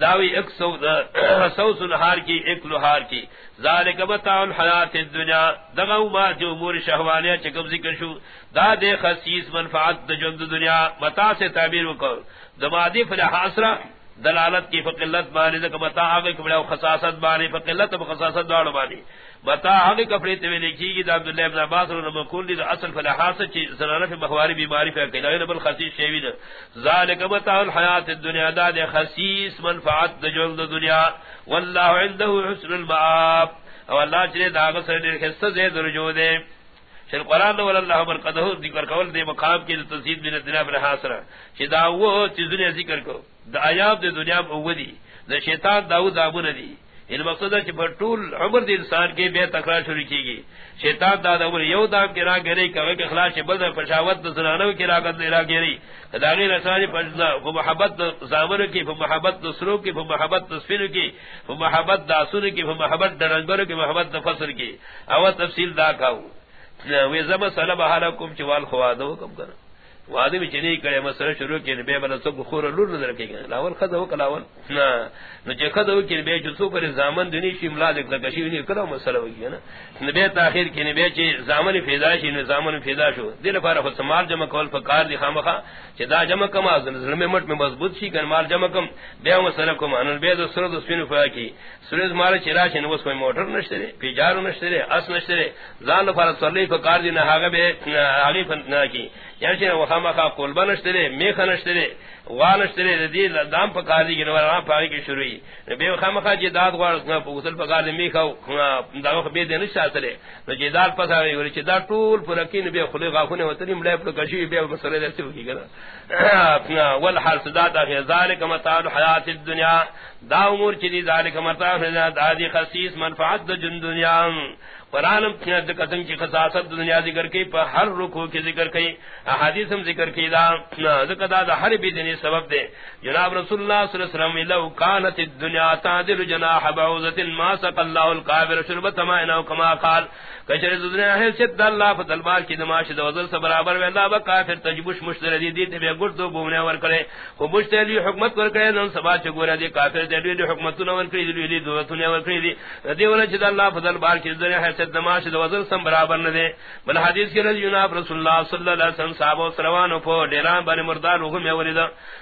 داوی ایک سو سو سنہار کی، ایک لوہار کی۔ ذالک متاع الحیات الدنیا۔ دغو ما جو امور شہوانیہ چکم ذکر شو۔ دا دے خصیص منفعت دا جند دنیا۔ متا سے تعبیر وکر۔ دمادی فلا حاصرہ دلالت کی فقلت بانی دک متا آگے کبڑا خصاصت بانی، فقلت و خصاصت بانی۔ متاع آگے کپڑے توی لکھی گی، دا عبداللہ ابن عباس و نمکول دی، دا اصل فلا حاصر چی سنانف مخواری بیماری فیقی یعنی دا نبل خصیص شیوین ذالک متاع الحیات الدنیا، دا دے خصیص منفعت جند دنیا۔ واللہ عنده حسن المعاب او اللہ چلے دا غصر دیر خستہ زید رجوع دے۔ شر قرآن ولا اللہ مرقدہ ذکر کول دے مقام کی تصید من الدنیا پر حاصرہ چی دا وہ چیز دنیا ذکر کو۔ دا آیاب دے دنیا او دا شیطان داود آبون دی۔ ان مقصد ہے کہ طول عمر دی انسان کے بے تکرار شروع کی گئی. شیطان دا دا عمر یو دام کی راہ گری کہ کہ اخلاص بل دا پشاوت دا زنانو کی راہ گری راہ گری داغی رسانی پشنا محبت دا زامن کی محبت دا سرو کی محبت دا سفر کی محبت دا سن کی محبت دا رنگر کی، محبت دا فصل کی. او تفصیل دا کاؤ. وی زم سلام حالکم چوال خوادو کم کرنا وادی میں چنی کرے مسئلہ شروع کی بے بل سب خور لور نظر کی لاول خد ہو کلاول نا نو چے خد ہو کی بے جو پر زامن دنی شملا دک کشی نی کلا مسئلہ ہو گیا نا نبی تاخیر کی نبی چے زامن فیضا شی نو زامن فیضا شو. دل فار خود سمال جمع کول فکار دی خامخا؟ چے دا جمع کما ظلم میں مٹ میں مضبوط شی کن مال جمع کم بے مسئلہ کم ان بے دو سر دو سپین فا کی سرز مال چرا چ نو کوئی موٹر نشترے پی جارو نشترے اس نشترے زان فار صلی فکار دی نہ ہاگے بے علی فن کی یعنی خامخا قلبہ نشترے میخ نشترے وانشترے دی دام پکار دی گنو رام پاگی کی شروعی بے خامخا جی داد غوار غسل پکار دی میخا دا وقت بے دین شاسرے نو جی داد پساوی ولی چی دا طول پرکین بے خلی غاخونے وطنی ملے پر کشوی بے مسئلے در سے ہوگی گنا والحرس داتا فی ذالک مطال حیات الدنیا. دا امور چی دی ذالک مطال حیات دا دی خصیص منفعت دا جن دنیا. قرآن قسم کی خصاصت دنیا ذکر کی پر ہر رکو کی ذکر کی احادیث ہم ذکر کی دا ذکر دا, دا ہر بھی دنی سبب دے۔ جناب رسول اللہ صلی اللہ علیہ وسلم لو کانت الدنیا تعدل جناح بعوزت ما سق اللہ القابر شربت ما انہو کما قال۔ کچر دنیا ہے ست اللہ فتلبار کی دماش دو وزل سے برابر وی اللہ با کافر تجبش مشتر دی دیتے بے گرد دو بومنے ور کرے۔ خو مشتر لی حکمت ور کرے نن سبا چگورا دی کافر دی دی حکمت نور کری دی دی دولت ور کری دی۔ دی ولا چد اللہ فتلبار کی دنیا ہے ست دماش دو وزل سے برابر نہ دے بل حدیث کی رضی جناب رسول اللہ صلی اللہ علیہ وسلم صحابہ سروانو پو ڈیران بن مردان ہو میں ورید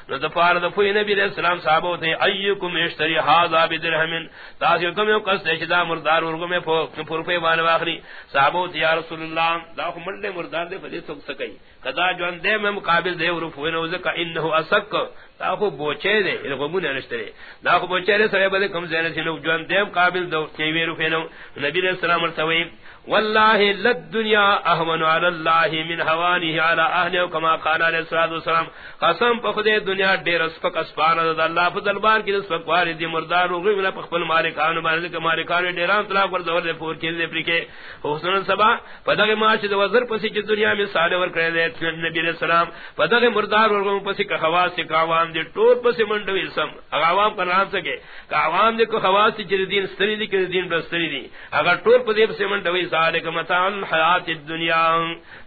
نو دفار دفوی نبی علیہ السلام صحابہ تے ایکم اشتری ہذا بدرہم تاسی کم یو قصد شدا مردار ورگو میں پھر پے وان واخری صحابہ یا رسول اللہ، دا مردے مردار دے فدی سک سکئی کدا جوان دے میں مقابل دے ورف ہوئے نو زکا انه اسک. دا خو بوچے دے یعنی ان کو من نشترے دا خو بوچے دے، سرے بدے کم زینے سے جوان دیم قابل دو تیویرو رفے نبی علیہ السلام ورتوی والله للدنيا اهون على الله من هوانه على اهله كما قال عليه الصلاه والسلام، قسم پخدے دنیا ڈیر اسپک اسپان د اللہ فضل بار کی اسپک وار دی مردار، او غیلا پخپل مالکان مالک کے مالکان ڈیران طلا پر زور دے پور کے پری کے۔ حسن سبا پدغه ماش د وزر پسی کی دنیا میں سال ور کرے دے نبی علیہ السلام۔ پدغه مردار اور پسی کا خواص کاوان عوام دے ٹور پس منڈوی سم۔ اگر عوام کا نام سکے کہ عوام دے کو خواص چر دین ستری دی، کہ دین بستری دی۔ اگر ٹور پس پس منڈوی ذالک متاع الحیات الدنیا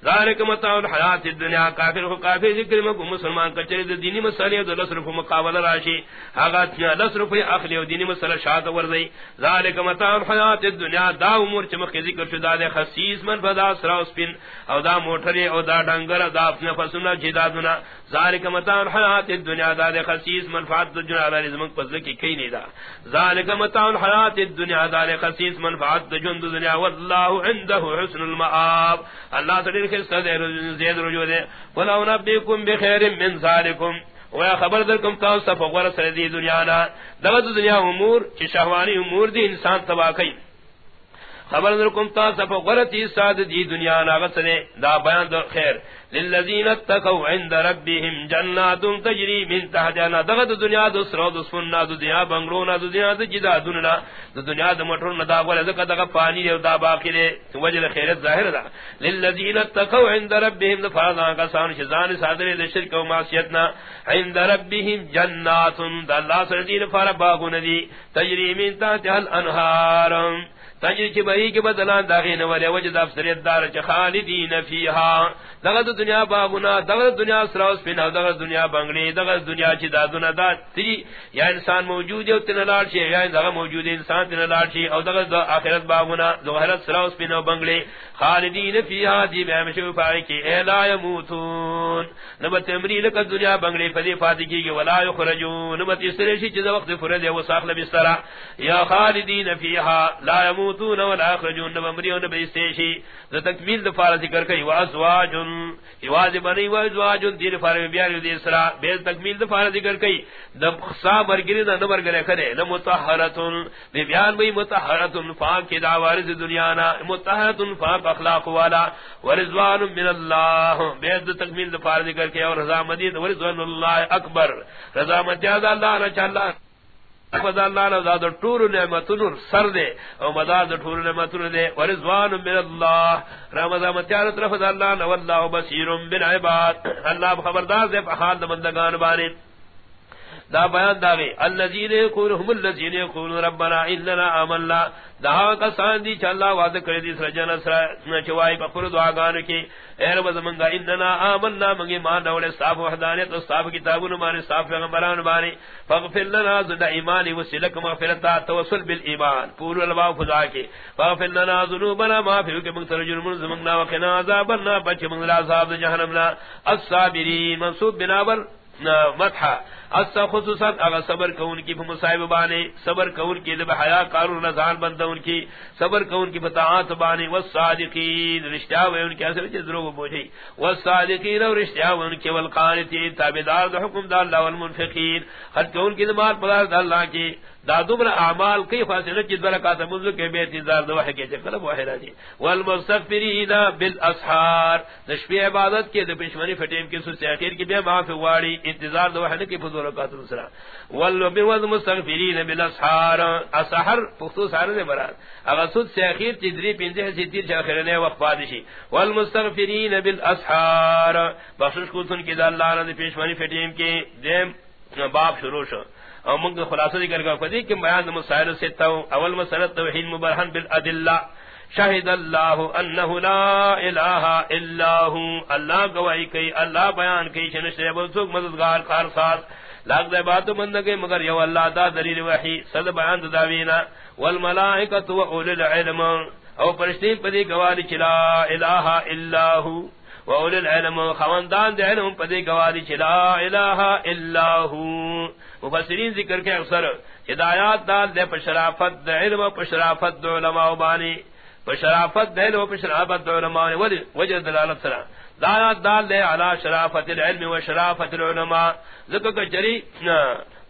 ذالک متاع الحیات الدنیا کافر کو کافر ذکر میں کو مسلمان کا چر دینی مسئلے دو لصرف مقابلہ راشی. اگر لصرف اخلی و دینی مسئلہ شاعت ورزی ذالک متاع الحیات الدنیا دا امور چمخ ذکر شدہ دے خصیص من فدا سرا اسپن او دا موٹر او دا ڈنگر، دا اپنے فسنا جدادنا ذالک متاع الحیات الدنیا دا دے خصیص منفعت دنیا دا رزمک پس کی کئی نہیں دا ذالک متاع الحیات الدنیا دا دے خصیص منفعت جند دنیا. واللہ عنده حسن المآب اللہ تدیر خستہ دے زید رجوع دے. ولو نبیکم بخیر من ذالکم ویا خبر در کم تاو صف غور سر دی دنیا نا دوت دنیا امور چی شہوانی امور دی انسان تباہ کئی خبر در کم تاو صف غور ساد دی دنیا نا غصنے دا بیان در خیر. للذین اتقوا عند ربهم جنات تجری من تحتها دغه دنیا د سرو د سننا، د دنیا بنگلو د دنیا د جدا دنیا د دنیا د مټر دا ول زکه دغه پانی او دا باقی دی. وجه خیرت ظاهر ده. للذین اتقوا عند ربهم، د فرضان کا سان شزان صادر د شرک او معصیت نا عند ربهم جنات، د الله سره دین فار دی تجری من تحتها الانهار. تجری کی بہی کے بدلا داغین والے وجد افسریت دار چ خالدین فیها دغه دنیا باغنا دغه دنیا سراوس پنا دغه دنیا بنگلی دغه دنیا چی دادونه دا تی یا انسان موجود او تن لاړ شي یا دغه موجود انسان تن لاړ شي او دغه اخرت باغنا ظاهرت سراوس پنا بنگلی۔ خالدین فیها دی به مشو پای کی الا یموتون۔ نبت امری لک دنیا بنگلی، پدی فاتی کی ولا یخرجون۔ نبت اسری شي چې وقت فرض او ساخل بستر یا خالدین فیها لا یموتون۔ ولا یخرجون نبت امری او نبی استشی تکمیل د فار ذکر کوي واسواجن یواز بنی و ازواج دین فار بیان دی اسرا بے تکمیل دفار ذکر کئی دب خصا مرگری دا نمر گرے کرے نہ متحرتن بے بیان بی متحرتن فاق کی دا وارث دنیا نا متحرتن فاق اخلاق والا. ورضوان من اللہ. بے تکمیل دفار ذکر کئی اور رضا مدید ورضوان اللہ اکبر. رضا مدید اللہ نہ چاہتا خدا اللہ نے زاد ٹور نعمتن سر دے او مداد ٹور نعمتن دے ورضوان من اللہ رمضان متیار طرف اللہ نو اللہ بصیر بالعباد. اللہ خبردار دے حال بندگان بارے دا بیان داغی الذین یقولون الذین یقولون ربنا اننا آمنا. دا کا ساندی چ اللہ وعدہ کرے دی، سر جن سر چوائی پر دعا گان کی. اے رب زمنگا اننا آمنا مگی مان دولے صاف وحدانیت و صاف کتابوں مارے صاف پیغمبران بارے فاغفر لنا ذل ایمان وسلک مغفرتا، توسل بالایمان. پور الباب خدا کے فاغفر لنا ذنوبنا ما فی کہ من ترجم من زمنا وقنا عذاب النار بچ من العذاب جہنم لا الصابرین منصوب بنابر مدحا. اصا خصوصا اگر صبر کون کی مصائب بانے، صبر کون کی دب حیا کارو نزان بندون کی، صبر کون کی بتاعات بانے، والصادقین رشتہ و ان کے اثر چ دروغ بوجھی والصادقین اور رشتہ و ان کے والقانتین تابدار دا حکم دا اللہ والمنفقین۔ ہر کون کی دمار پدار دا اللہ کی دادمر اعمال کئی فاصلہ کی برکات منذ کے بے انتظار دو ہے کہ قلب واحد ہے والمستغفرین بالاسحار نشبی عبادت کے دشمنی فٹیم کے سو اخیر کی بے معاف واڑی انتظار دو ہے کہ فضول برکات مسرا والمستغفرین بالاسحار، اسحر پختو سارے نے برات اگر سود سے اخیر تدری پنجے سے تیر اخر نه نے وقت پادشی والمستغفرین بالاسحار، بخشش کو سن کے اللہ نے پیشمانی فٹیم کے دیم باب شروع شو. او منگ خلاصہ ذکر کا فدی کہ بیان مسائل سے تو اول مسئلہ توحید مبرہن بالادلہ شہد اللہ انہ لا الہ الا ہو اللہ گواہی کئی اللہ بیان کہ کئی شنشتے بلسوک مددگار کار ساتھ لاغ دے باتو مندگے مگر یو اللہ دا دلیل وحی. صد بیان داوینا؟ والملائکت و اول العلم. او پرشتین پدی گواہی چلا الہ الا ہو وَأُولِي الْعِلْمُ. خواندان دے علم پدے گواری چلا الہ الا ہو مفسرین ذکر کے اکثر ہدایات دال دے پشرافت دے علم پشرافت دے علماء بانی پشرافت دے علم پشرافت دے علماء بانی وجہ دلالت سرا۔ دایات دال دے علا شرافت العلم و شرافت العلماء۔ ذکر کے جری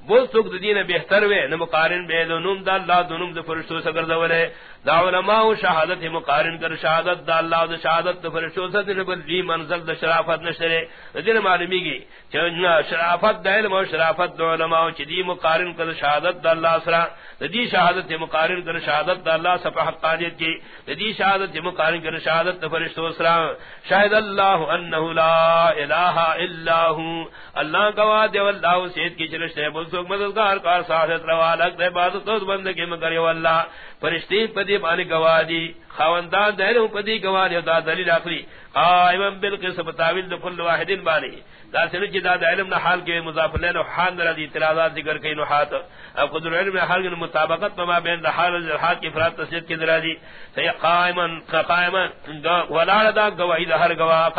بول سوک دین بہتر وے نہ مقارن بے دو نوم دا اللہ دو نوم دو فرشتو سگر دولے دا علماء شہادت مقارن کر شہادت دا اللہ دا شہادت دا فرشتو سا دن بل دی منزل دا شرافت نشترے دن معلومی گی شرافت دا علم و شرافت دا علماء چی دی مقارن کر شہادت دا اللہ سرا۔ دی شہادت مقارن کر شہادت دا اللہ سپا حقانیت کی۔ دی شہادت مقارن کر شہادت دا فرشتو سرا۔ شاہد اللہ انہو لا الہ الا ہو۔ اللہ گواہ دے واللہ سید کی چلشتے بلسوک مددگار کار ساہت روا لگ دے۔ بازت بندگی مکر واللہ فرشتی پدی بانی گوادی خواندان دہر پدی گوادی دا دلیل اخری قائمن بالقسم تاویل دو کل واحدین بانی دا سنو چی دا دا علم نا حال کے مضاف لین و حان در دی اعتراضات ذکر کئی نحات اب قدر علم حال کے مطابقت ما بین دا حال و حال کی فرات تصدیق کی در دی سی قائمن قائمن ولار دا گواہی دا ہر گواہ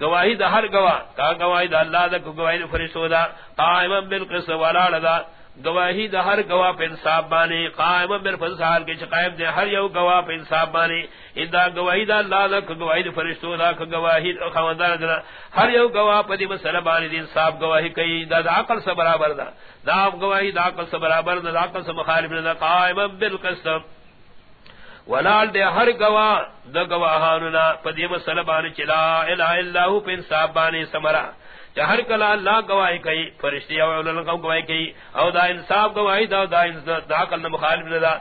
گواہی دا ہر گواہ کا گواہی دا اللہ دا گواہی دا فرشتو، دا قائمن بالقسم ولار دا گواہی دا ہر گواہ پہ انصاف بانے، قائم بر فضحال کے قائم دے ہر یو گواہ پہ انصاف بانے۔ اندا گواہی دا اللہ دا گواہی دا فرشتو دا گواہی دا خواندان دا۔ ہر یو گواہ پہ دی مسئلہ بانے دی انصاف گواہی کئی، دا دا عقل سے برابر دا۔ دا گواہی دا عقل سے برابر دا دا عقل سے مخالف دا قائم بالقسم ولال دے ہر گواہ دا گواہانونا پہ دی مسئلہ بانے چلا الہ اللہ پہ انصاف بانے سمرہ ہر کلا اللہ گواہی کئی فرشتی او اللہ گواہی کئی او دا انصاف گواہی دا دا دا کل مخالف دا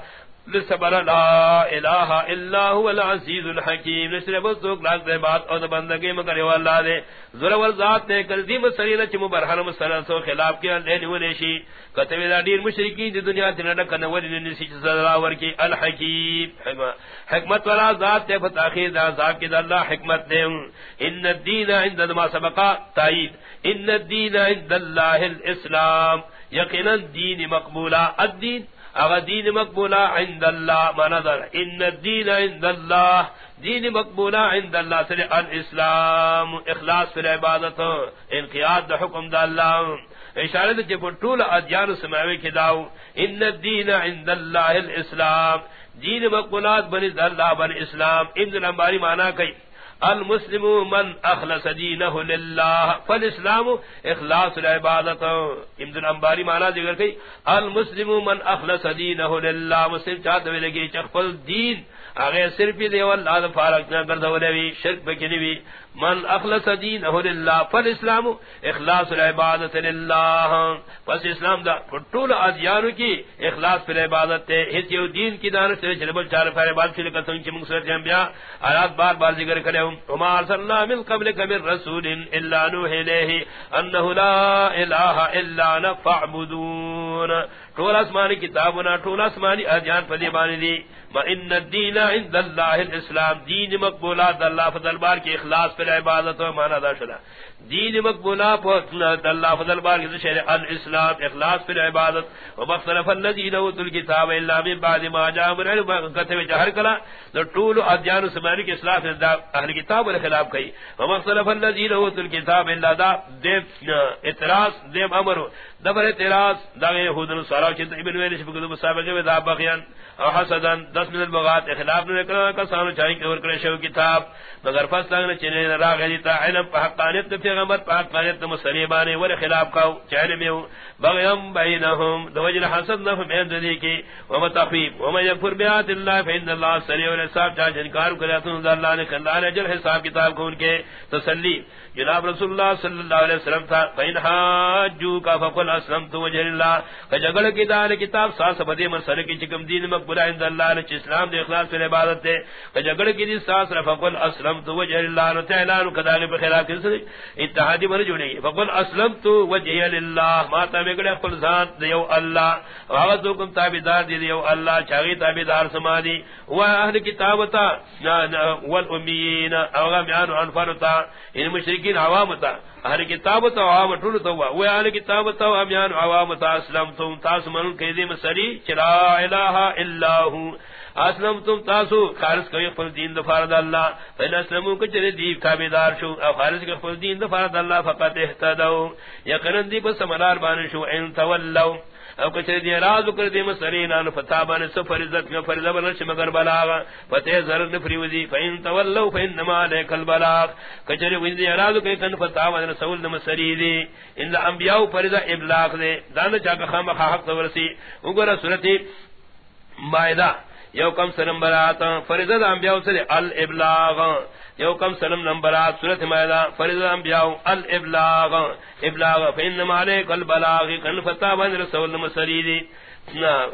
لسبر لا الہ الا هو العزیز الحکیم نشر بزوک لاک دے بات او دا بندگی مکر یو اللہ دے ذرور ذات تے کردیم سرینا چمو برحن مسلم سو خلاف کیا لینی ولیشی کتوی دا دیر مشرکین دی دنیا تینا نکن ولی نسی چی صدراور کی الحکیم. حکمت والا ذات تے فتاخیر دا ذات کی دا اللہ حکمت دے. ان الدین عند ما سبقا تائید. ان الدین عند اللہ الاسلام. یقینا دین مقبولہ. الدین اغا دین مقبولہ عند اللہ منظر ان الدین عند اللہ، دین مقبولہ عند اللہ، سر الاسلام، اخلاص فی عبادت، انقیاد دا حکم دا اللہ۔ اشارت جب طول ادیان سماوی کی داو، ان الدین عند اللہ الاسلام، دین مقبولات بن اللہ بن اسلام ابن الانباری مانا کئی۔ المسلم من اخلص دینه لله، فالاسلام اخلاص العبادت. امد الانباری معنی ذکر کی المسلم من اخلص دینه لله، مسلم چاہتے ہوئے لگی چخفل دین اگر صرف دے واللہ فارق نہ کردو لوی شرک بکنی بھی من اخلص دینه لله فالاسلام، اخلاص العبادت لله پس اسلام دا طول ادیان کی اخلاص پر عبادت ہے اس یو دین کی دانش سے چلبل چار پر عبادت سے کتن کی مقصد انبیاء آیات بار بار ذکر کرے وما ارسلنا من قبلك من رسول الا نوحي اليه انه لا اله الا انا فاعبدون۔ طول اسمانی کتابنا طول اسمانی ادیان پدی بانی دی۔ ما ان الدین عند الله الاسلام، دین مقبولات اللہ فدربار بار کی اخلاص پر عبادت و مانا دا شلا دین مقبولہ پر اللہ فضل بار کی شہر الاسلام، اخلاص پر عبادت و مختلف الذین اوتوا الكتاب الا من بعد ما جاءهم العلم کتب جہر کلا طول ادیان اسمانی کی اصلاح اہل کتاب کے خلاف کئی۔ و مختلف الذین اوتوا الكتاب الا دا دیب اعتراض دیب امر، دبر اعتراض، دا یہود الصالح چت ابن ویل شبک دو مسابقہ دا بغیان، او حسدن دس من البغات، اخلاف نے کہا کہ سانو چاہیے کہ اور کرے شو کتاب، مگر فصل نے چنے راغ دی تا علم، حقانیت پیغمبر پاک قانیت مسلمانے ور خلاف کا چہرے میں بغیم بینہم، دو وجل حسد نہ فہم دی کی و متخیب و من یکفر بیات اللہ فین اللہ سریع الحساب چاہ جنکار کرے تو اللہ نے کلا نے جل حساب کتاب کو ان کے تسلی۔ جناب رسول اللہ صلی اللہ علیہ وسلم تھا فین حاجو کا فقل اسلمت وجہ اللہ کہ کی دار کتاب ساس بدی مسل کی چکم دین مقبول عند اللہ نے اسلام دے اخلاص سے عبادت ہے کہ کی دی ساس فقل اسلمت وجہ اللہ نے اعلان کدال بخلاف کس اتحادی من جڑی فقل اسلمت وجہ اللہ ما تا بگڑے خپل ذات دیو اللہ واغت حکم تابعدار دی دیو اللہ چاغی تابعدار سمادی و اہل کتابتا والامیین اوغا میان انفرتا ان یعنی مشرکین عوامتا اہل کتابتا عوام طولتا ہوا و اہل کتابتا امیان عوامتا اسلمتم. تاس من قیدیم سری چلا الہ الا ہوں اسلم تم تاسو، خالص کوئی خپل دین دفار د اللہ فین اسلمو کچری دی کابیدار شو، او خالص کوئی خپل دین دفار د اللہ فقط اهتدوا یقینا دی بس مدار بان شو، ان تولوا او کچھ دی راز کر دی مسرین ان فتابن سفر عزت کا فرض بن چ مگر بلاغ. فتح زر نفری ودی فین تولوا فینما علیک البلاغ. کچھ دی دی راز کہ کن فتابن سول نم سری دی. ان الانبیاء فرض ابلاغ دے دان چا خام حق ورسی وګرا سورتی مائدہ. یو کم سلم برات فرزد انبیاء سر الابلاغ. یو کم سلم نمبرات سورت مائدہ فرزد انبیاء الابلاغ. ابلاغ فانما علیک البلاغ، کن فتابن رسول مسریدی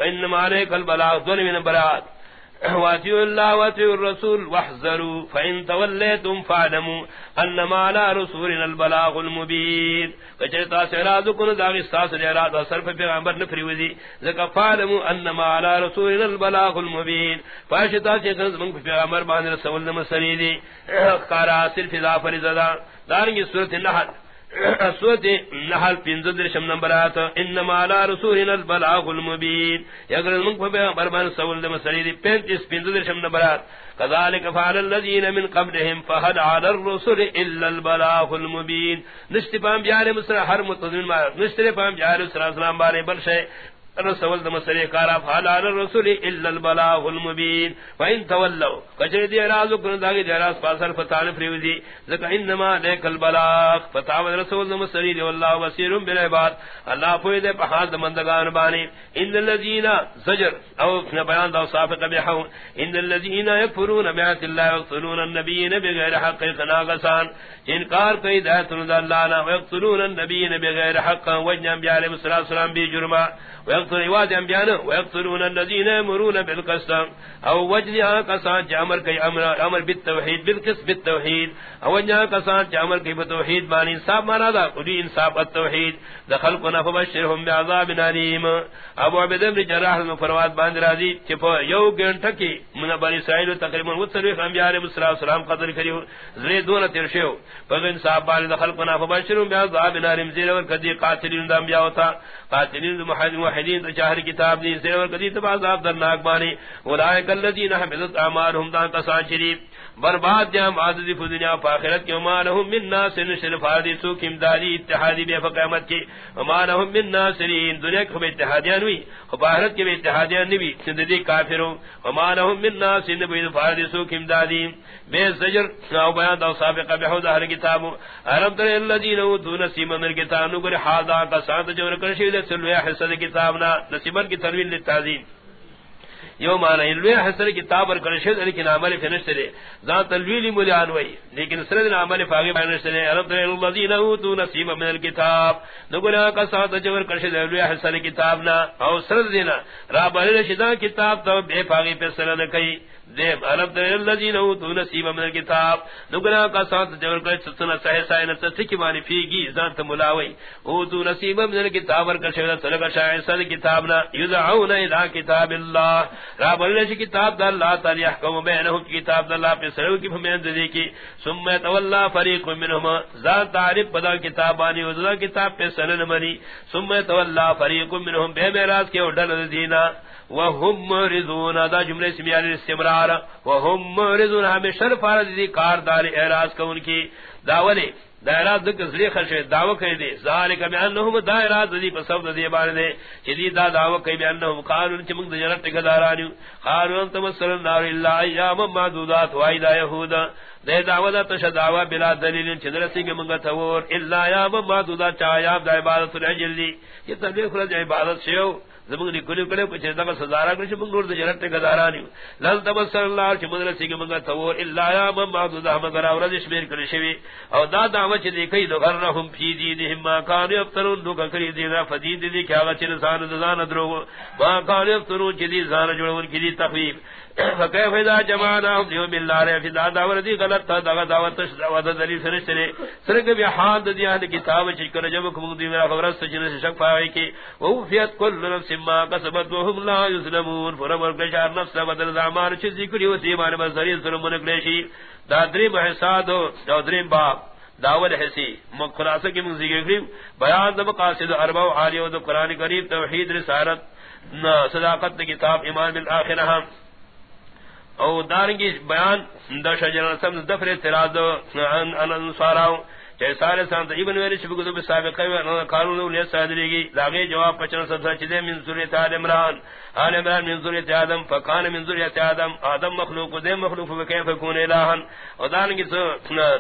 انما علیک البلاغ دون من برات واتیو اللہ واتیو الرسول وحذروا فإن تولیتم فعلموا انما على رسولنا البلاغ المبین. کچھتا سے ارادو کنو داغی ستاس لے ارادہ صرف پیغمبر نفری وزی ذکا فعلموا انما على رسولنا البلاغ المبین. فاشتا سے کنز منک پیغمبر باندر سولنم سریدی کارا صرف اذا فرزدہ دارنگی صورت نحل سورت نحل پنزل نمبر نمبرات انما على رسولنا البلاغ المبين يقول من قبل بربان سول دم سريد پنتس پنزل نمبر نمبرات كذلك فعل الذين من قبلهم فهد على الرسل الا البلاغ المبين نشتفام جار مصر هر متضمن ما نشتفام جار صلی اللہ علیہ بارے بلشے. رسول دم سری کارا فعلا الرسول الا البلاغ المبین. فإن تولو کچھ دی اراز کن داگی دی اراز پاسر فتان فریوزی ذکا انما لیک البلاغ. فتاوت رسول دم سری دی واللہ وسیر بالعباد اللہ پوئی دے پہاد مندگان بانی ان اللذین زجر، او بیان دا صافق بحون ان اللذین یکفرون بیعت اللہ وقتلون النبیین بغیر حق قناغسان انکار کئی دہتن دا اللہ نا وقتلون النبیین بغیر حق. وجنم بیعلی صلی اللہ بی جرما ويقتل رواد انبياء ويقتلون الذين يمرون بالقسط. او وجنها كسان جامر كي امر امر بالتوحيد بالقسط بالتوحيد او وجنها كسان جامر كي بالتوحيد بان انصاف ما ذا قدي انصاف التوحيد دخلنا فبشرهم بعذاب اليم ابو عبد بن جراح المفروات بان راضي کہ یو گھنٹہ کی من بني اسرائيل تقریباً وصرف انبياء علیہ السلام قدر کریو زری دون ترشیو فغن انصاف بان دخلنا فبشرهم بعذاب اليم زیر اور قدی قاتلین انبیاء ہوتا قاتلین محمد موحدین تو چاہر کتاب دی سے اور کدی تو عذاب درناک بانی۔ اولائک اللذین حمدت اعمالهم دان کسان شریف برباد جام عادی دنیا اخرت کے مالهم من ناس صرف حدیث سو کیم داری اتحادی بے قیامت کی۔ مالهم من ناصرین، دنیا کی کے اتحادیان ہوئی اخرت کے اتحادیان نبی سندی کافروں۔ مالهم من ناس نبی حدیث سو کیم داری بے زجر او بیان دا سابقہ بہو ظاہر کتاب۔ ارم تر الذین اوتوا نصیبا من کتاب نو گر حاضا کا ساتھ جو کرشی دے سلوہ حصہ کتاب نا نصیبا کی تنوین للتعظیم۔ یو مانا الوی حسر کتاب اور کرشد لیکن عمل فنشترے ذات تلویل مولان وی لیکن سرد عمل فاغی بینشترے عرب در اللذین اوتو نصیب من الكتاب نگلا کا ساتھ جور کرشد الوی حسر کتاب کتابنا او سرد دینا رابع شدا کتاب تو بے فاغی سر نہ کئی دیم علم در اللذین اوتو نصیب من الكتاب نگنا کا ساتھ جور کر ستنا صحیح سائے نفس سکی مانی فیگی زانت ملاوی۔ اوتو نصیب من الكتاب ورکر شوید سلق شاعر صد کتابنا یدعون الى کتاب اللہ۔ راب اللہ کتاب دا اللہ تعالی احکم بینہم کتاب دا اللہ پہ سرو کی فمیند دے کی۔ سمیت واللہ فریق منہم۔ ذات تعریف بدا کتابانی وزدہ کتاب پہ سنن منی۔ سمیت واللہ فریق منہم۔ بے میراز کے اڈل دینا۔ وهم مرضون. دا جملے سے بیان یعنی استمرار. وهم مرضون. ہمیں شرف عرض دی کاردار اعراض کو ان کی داولی دائرات ذکر سری خرشے دعوی کہی دے ذالک بانہم دائرات دی پسود دی بار دے. چلی دا دعوی کہی بانہم قانون چ منگ جنت گدارانی. قانون تمسل النار الا ایام معدودات وایدا یہود. دے دعوی دا تش دعوی بلا دلیل چدرسی کے منگ تور الا ایام معدودات چا ایام دا عبادت العجل دی. یہ تبلیغ خرج عبادت شیو. زمنگ دی کلی کلی کچھ دغه سزارا کچھ منگور د جنت گزارانی لن تبصر الله چې مدر سی منگا تور الا یا من معبود مگر اور دی شمیر کړي شوی او دا دا وچ دی کئی دو غرهم فی دینهم ما کان یفترون دو کری دی دا فدید دی کیا چې انسان د زان درو ما کان یفترون، چې دی زان جوړون کی دی تخفیف فكيف اذا جمعنا يوم الله في دعوه دي غلط تھا دعوه دعوت دعوت دلیل سر چلے سرگ بھی حال دی اہل کتاب چ کر جب کو دی میرا خبر سے سے شک پائے کہ وہ کل نفس ما کسبت وهم لا يظلمون فرمر کے شار نفس بدل زمان چ ذکر و سی مان بزری ظلم من کلیشی دادری بحساد چودری باب داول حسی مخلاصہ کی منزی کے بیان دم قاصد اربع عالی و قران کریم، توحید، رسالت، صداقت، کتاب، ایمان بالآخرہ. او دارنگی بیان دا شجر سم دفر اعتراض عن انصاراو سارے سانت ابن ویلی شبہ کتب سابقہ و قانون لیت صادری گی۔ لاغی جواب پچن سب چدے من ذریت آل عمران۔ آل عمران من ذریت آدم، فکان من ذریت آدم۔ آدم مخلوق دے مخلوق فکیف کون الہن۔ و دارنگی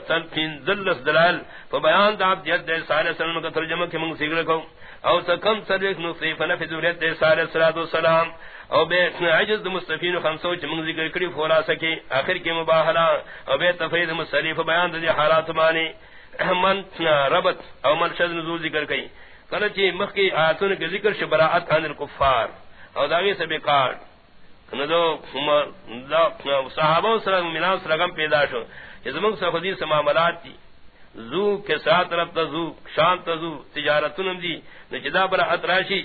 تنفین ذلس دلال۔ فبیان دا عبدیت دے سارے سنن کا ترجمہ کی منگ سیگر کو۔ او تکم سرویک نصیف فنفی ذریت دے سارے صلات صلاة والسلام او بے عجز مصطفین خمسو چمنگ ذکر کری فولا سکی آخر کی مباہلا او بے تفرید مصطلیف بیان دے حالات مانی من ربط او من شد نزول ذکر کئی۔ کلچی مخی آیتون کے ذکر ش شبراعت عن الکفار، او داغی سے بیکار ندو صحابہ سرم منام سرگم پیدا شو کہ زمان سخدیر سے معاملات تھی زو کے ساتھ طرف تزو شان تزو تجارت دی۔ نجدا بر اتراشی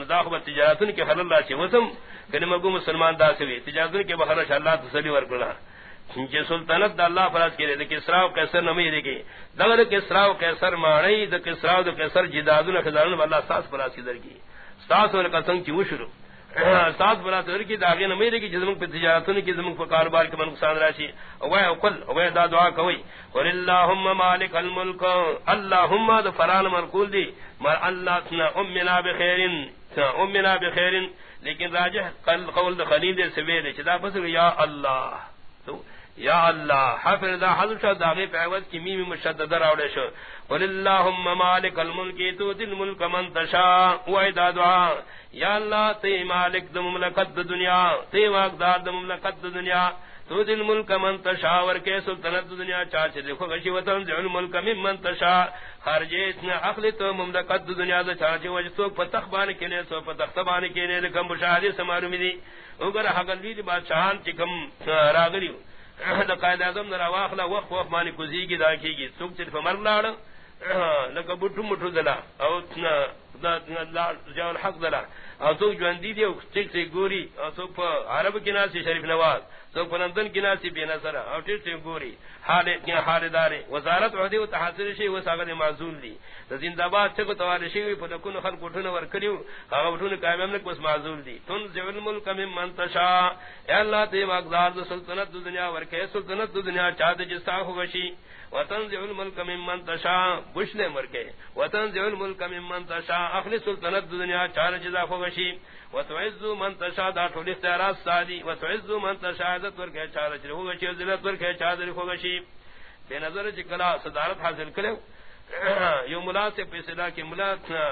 نداخب تجارتن کے حل اللہ چی وسم کہ مگو مسلمان دا سوی تجارتن کے بخر اللہ تسلی ورکنا کہ سلطنت دا اللہ فراز کرے کہ اسراو کیسر نمی دے گی دغل کے اسراو کیسر مانی دا اسراو دا کیسر جدادن خزانن اللہ ساس فراز کی در کی۔ ساس ور قسم کی وشرو سات بلا تو کی داغے نہ میرے کی جزم پہ تجارت کی جزم پہ کاروبار کے نقصان راشی۔ اوے اوکل اوے دا دعا کوئی۔ اور اللهم مالک الملک۔ اللهم ذ فران منقول دی۔ مر اللہ تنا امنا بخیر امنا بخیر لیکن راجح قول خلیل سے ویلے چدا بس یا اللہ۔ یا اللہ حفر دا حضر شد داغی پہ کی میم مشدد راوڑے شو قل اللہم مالک الملکی تو دل ملک من تشا وعیدہ دعا، یا اللہ تی مالک دا مملکت دا دنیا تی واقدار دا مملکت دا دنیا. تو دل ملک من تشا ورکے سلطنت دا دنیا. چاچے دیکھو گشی وطن زعن ملک من من تشا خارجیت نا اخلی تو مملکت دا دنیا دا چاچے وجہ پتخ بانے کینے سو پتخ بانے کینے لکم بشاہدی سمارو می اگر حقل بھی بادشاہان چکم راغلیو. دا قائد اعظم در واخلا وقت وقت مانی کزی کی دا کی گی سوک صرف مر لاڑ لکا بٹو مٹو دلا، او تنا جاو الحق دلا. او سوک جواندی دی او چک سے گوری او سوک پا عرب کی ناسی شریف نواز. سوک پا کی ناسی بے نظر او ٹک سے گوری۔ حال دارے وزارت عہدی و تحاصل شی و ساقت معزول دی۔ زندہ باد چکو توار شئی وی لکن خلق اٹھن ور کریو۔ اگا اٹھون قائم املک بس معزول دی۔ تن زعن ملک من منتشا اے اللہ تے واقدار دو سلطنت دو دنیا ورکے سلطنت دو دنیا چاہتے جستا ہوگشی وتنزع الملك ممن تشاء بشنے مرکے وتنزع الملك ممن تشاء اخلی سلطنت دنیا چار جزا خوشی وتعز من تشاء، دا ٹھول اختیارات سادی۔ وتعز من تشاء ذات ورکے چار چر خوشی ذلت ورکے چار جزا خوشی بے نظر چکلا صدارت حاصل کرے۔ یو ملا سے پیسلا کے ملا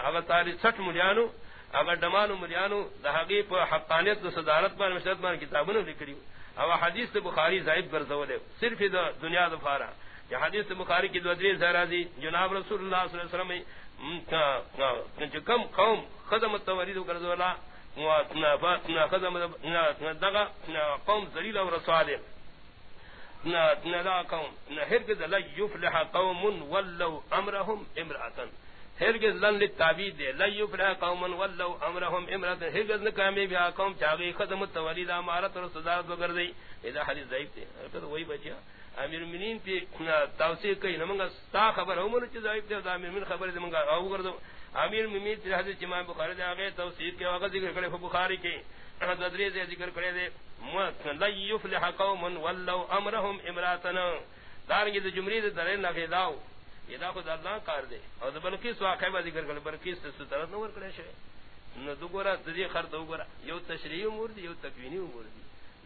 اگر تاریخ سٹھ ملیانو اگر ڈمانو ملیانو دہاگی پر حقانیت دا صدارت پر مشرت پر کتابوں لکھری او حدیث بخاری زائد برزولے۔ صرف دا دنیا دفارا کہ حدیث بخاری کی دوسری زہرازی جناب رسول اللہ صلی اللہ علیہ وسلم جو کم قوم خدم التورید اللہ خدم دغا قوم ذلیل و رسوال ندا قوم ہرگز لا یفلح قوم ولو امرهم امرأة ہرگز لن للتعبید دے لا یفلح قوم ولو امرهم امرأة ہرگز نکامی بیا قوم چاگی خدم التورید امارت و صدارت وگردی اذا حدیث ضعیف دے وہی بچیا ہاں۔ امیر منین پی توسیع کئی نمنگا ستا خبر ہو من چیز آئیب دے امیر من خبر دے منگا او کردو امیر منین پی حضرت امام بخاری دے آگئے توسیع کے وقت ذکر کرے بخاری کے ددری دے ذکر کرے دے لن یفلح قوم ولو امرهم امراتنا دارنگی دے جمری دے درین نفی داو۔ یہ دا خود اللہ کار دے. اور دے بلکیس واقعی با ذکر کرے بلکیس دے سترت نور کرے شوئے نو دو گورا دے خر دو گورا. یو تشریح امور دی، یو تکوینی امور دی.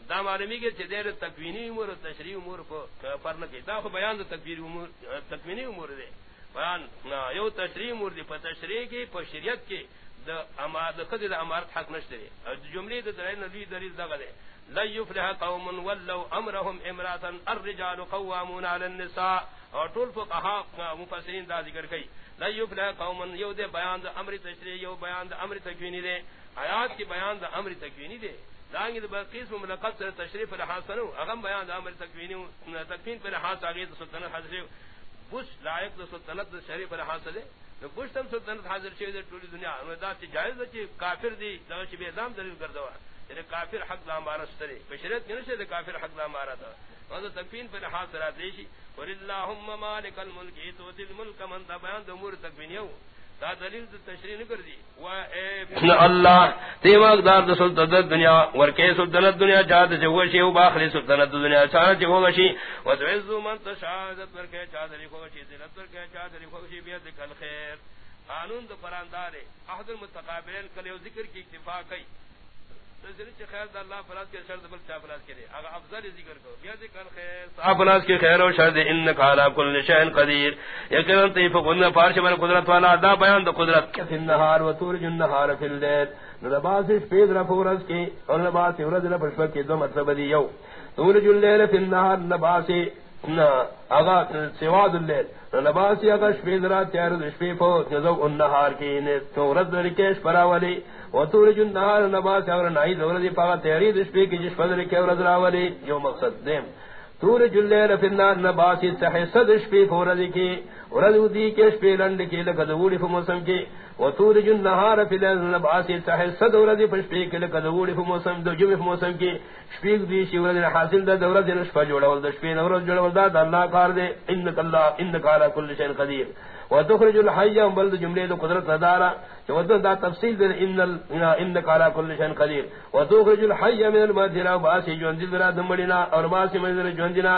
دا معلومی کے چدیر تکوینی امور و تشریح امور کو پر نہ دا خو بیان تکویر امور، تکوینی امور دے. بیان یو تشریح امور دی. پر تشریح کی پر شریعت کی دا امار، دا خد دا امارت حق نشتے دے. جملے دا درین نبی دلیل دا غدے لا يفلح قوم ولو امرهم امراتا الرجال قوامون على النساء. اور طول فقہا مفسرین دا ذکر کئی۔ لا يفلح قوم یو دے بیان دا امر تشریح، یو بیان دا امر تکوینی دے۔ آیات کی بیان دا امر تکوینی دے۔ دانگی دا بلقیس مملکت سر تشریف الحاسنو اغم بیان دا عمر تکوینی تکوین پر حاس آگئی دا سلطنت حاضر بش لائق دا سلطنت دا شریف الحاس دے۔ بش تم سلطنت حاضر شوی دا تولی دنیا۔ دا چی جائز دا چی کافر دی، دا چی بیدام دلیل کردوا۔ یعنی کافر حق دا مارا سترے بشریت کی نشے دا کافر حق دا مارا تا وہاں تکوین پر حاس رات دیشی وراللہم مالک الملکی تو دل ملک من دا بیان دا امور تکوینی ہو دا دلیل تشریح کر دی۔ و اے اللہ تیواک دار دا سلطنت دنیا، ورکے سلطنت دنیا چاہت چوشی و باخلی سلطنت دنیا چاہت چوشی و تعزو من تشاہدت ورکی ورکے چاہت ریخوشی دلت ورکے چاہت ریخوشی بیدک الخیر قانون دا پراندار احد المتقابلین کلیو ذکر کی اکتفاق کئی۔ افلاس کے خیر و شرد ان کالا کل شہن قدیر۔ یقین طیف قلنا پارش من قدرت والا دا بیان دا قدرت۔ فی النہار و تورج النہار فی اللیل۔ نباس شپید رفورز کی اور نباس ورد رفشفت کی دو مطلب دی یو۔ تورج اللیل فی النہار نباس اگا سواد اللیل۔ نباسی اگا شپید را تیار شپی پو نزو النہار کی نورد رکیش پراولی۔ وتورج النهار نباس اور نائی دور دی پاگا تیری دشپی کی جس فضل کے ورد راولی، یو مقصد دیم. تورج اللیل فی النار نباس تحسد شپی فورد کی ورد دی کے شپی لند کی لکدوڑی فی موسم کی وتورج النهار فی اللیل نباس تحسد ورد فی شپی کی لکدوڑی فی موسم دو جمع فی موسم کی شپی دی شی ورد حاصل دا دور دی نشپا جوڑا ولد شپی نورد جوڑا ولد دا اللہ کار دے انک اللہ انک علا کل شین قدیر. وتخرج الحي بلد جمله قدرت ندارا ودن دا تفصیل دل ان انك على كل شيء قدير وتخرج الحي من الميت لا باس جوندل درا دمڑینا اور باس من جوندنا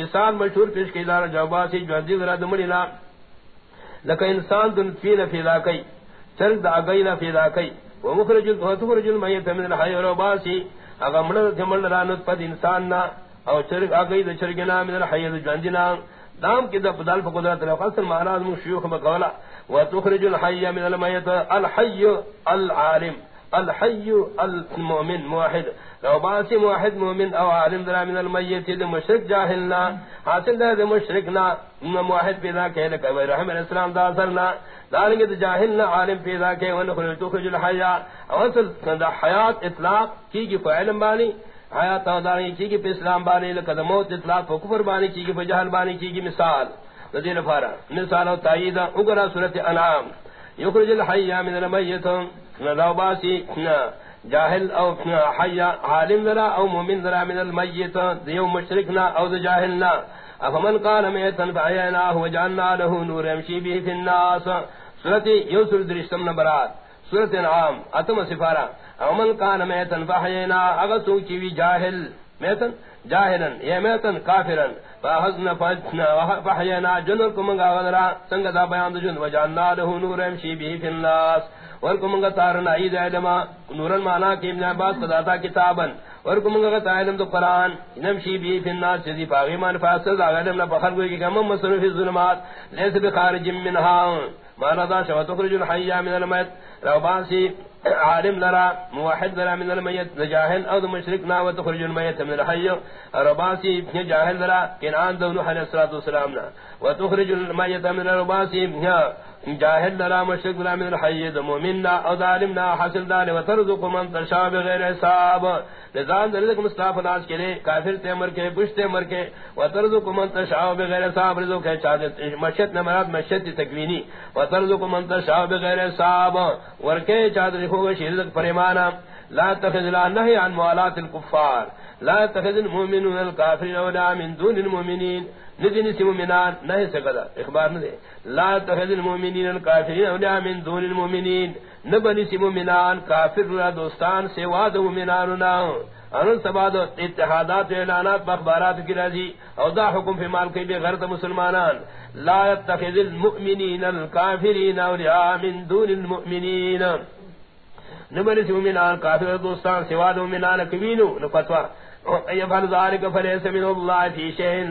مثال مشہور پیش کی دار جواب سے جوندل درا دمڑینا لك انسان دن فی فی ذاکی چر دا گینا فی ذاکی ومخرج وتخرج الميت من الحي اور باس اغمن جمل رانت پد انسان نا، او چر اگئی د چرگنا من الحي جوندنا دام کی دب دال فقدرت القصر معنی من شیوخ بقولا وتخرج الحي من الميت. الحي العالم. الحي المؤمن موحد لو باسی موحد مومن او عالم درا من الميت، دے مشرک جاہلنا حاصل دے مشرکنا موحد پیدا کہ لک رحم الاسلام دا اثرنا دارنگے دے جاہلنا عالم پیدا کہ ونخرج تخرج الحياة اوصل دا حیات اطلاق کی کی فعلم بانی. حیات دارنگی کی کی اسلام بانی، لکہ موت اطلاق پہ کفر بانی کی کی جہل بانی کی کی مثال ندیر فارا مثال و تائیدا اگرا صورت انعام. یخرج الحی من المیت. نداو باسی جاہل او حی، عالم ذرا او مومن ذرا من المیت. دیو مشرکنا او دا جاہلنا افمن قال میتن فعیناہ وجعلنا له نور یمشی بھی فی الناس. صورت یوسر درشتم نبرات صورت انعام. اتم سفارہ. امن کان میتن فحینا اغسو چیوی جاہل. میتن؟ جاہلن یا میتن، کافرن. فاحزن فحینا جنر کمنگا غدرا. سنگ دا بیان جن وجاننا لہو نور امشی بھی فی الناس. ورکمنگا تارنا عید علما نورن مانا کی ابن عباس قداتا کتابا ورکمنگا تعلم تو قرآن، نمشی بھی فی الناس، چیزی پاغی من فاسد آغلم لبخر گوئی کی کمم مصنف فی الظلمات. لیس بخارج منها مانا دا شوہ تخرج الحیہ من المت رو باسی عالم لرا موحد لرا من الميت جاهل او مشركنا وتخرج الميت من الحي رباسي جاهل لرا كنعان دو نوح عليه الصلاه والسلام وتخرج الميت من الرباسي جاہل لرا مشرک لرا من الحید مومننا او ظالمنا حاصل دار و ترزق من تشاء بغیر حساب. نظام رزق مصطفی ناس کے لیے کافر تے مر کے، پشت مر کے، و ترزق من تشاء بغیر حساب. رزق ہے چاہت مشت نمرات مشت تکوینی. و ترزق من تشاء بغیر حساب. ورکے چاہت رکھو گا رزق پریمانا لا تخذ لا نهي عن موالات الكفار لا تخذ المؤمنون الكافرين ولا من دون المؤمنين ندین سی مومنان نہیں سکتا اخبار نہ دے لا تخذ المؤمنین الکافرین اولیاء من دون المؤمنین نبنی سی مومنان، کافر را، دوستان سوا دو مومنان نا انن سباد اتحادات و اعلانات باخبارات کی راضی۔ او دا حکم فی مال کی بے غرط مسلمانان۔ لا تخذ المؤمنین الکافرین اولیاء من دون المؤمنین نبنی سی مومنان، کافر دوستان سوا دو مومنان کبینو نفتوا ایفال ذالک فلیس من اللہ فی شہن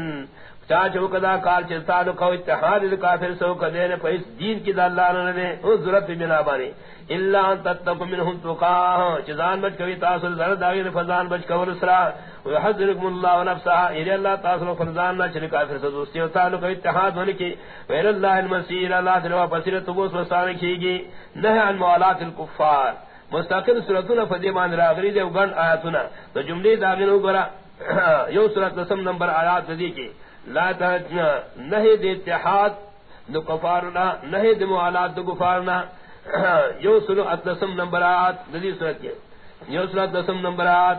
چاچو کدا کار چلتا دو کو اتحاد دو کافر سو کدے نے پیس دین کی دا اللہ نے دے او ضرورت بنا بانی الا ان تتقوا منهم تقاه چزان بچ کوي تاسو زر داغی فزان بچ کور سرا۔ ويحذركم الله نفسا الى الله تاسو فرزان نہ چل کافر سے دوستی او تعلق اتحاد ہونے کی۔ غیر اللہ المسیر اللہ دلوا بصیرت بوس وسان کی گی۔ نہ عن موالات الكفار۔ مستقل سورتنا فدیمان راغری دے گن آیاتنا تو جملے داغنو برا یو سورت نسم نمبر آیات دی کی۔ لا نہیں دے اتحاد دو کفارنا، نہیں دے موالات دو کفارنا یو سلو اتنسم نمبرات دلی صورت کے۔ یو سلو اتنسم نمبرات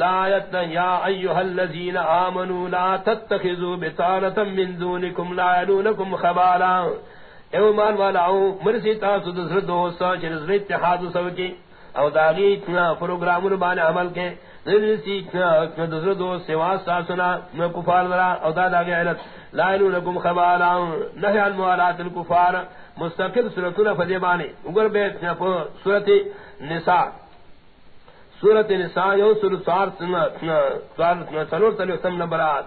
لا یتنا یا ایوہ اللذین آمنوا لا تتخذوا بطانتا من دونکم لا یلونکم خبالا۔ ایو مان والا مرسی تاسو دسر دوستا چنزر اتحاد سو کی او داغی پروگرامون بان عمل کے ذلسی دوسرے دو سوا ساسنا کفار ذرا او دا داغی علت لا لکم خبالا نہی عن موالات الکفار۔ مستقل سورتنا فدیبانی اگر بیت سورت نساء۔ سورت نساء یو سور سار سلور سلو سم نمبرات۔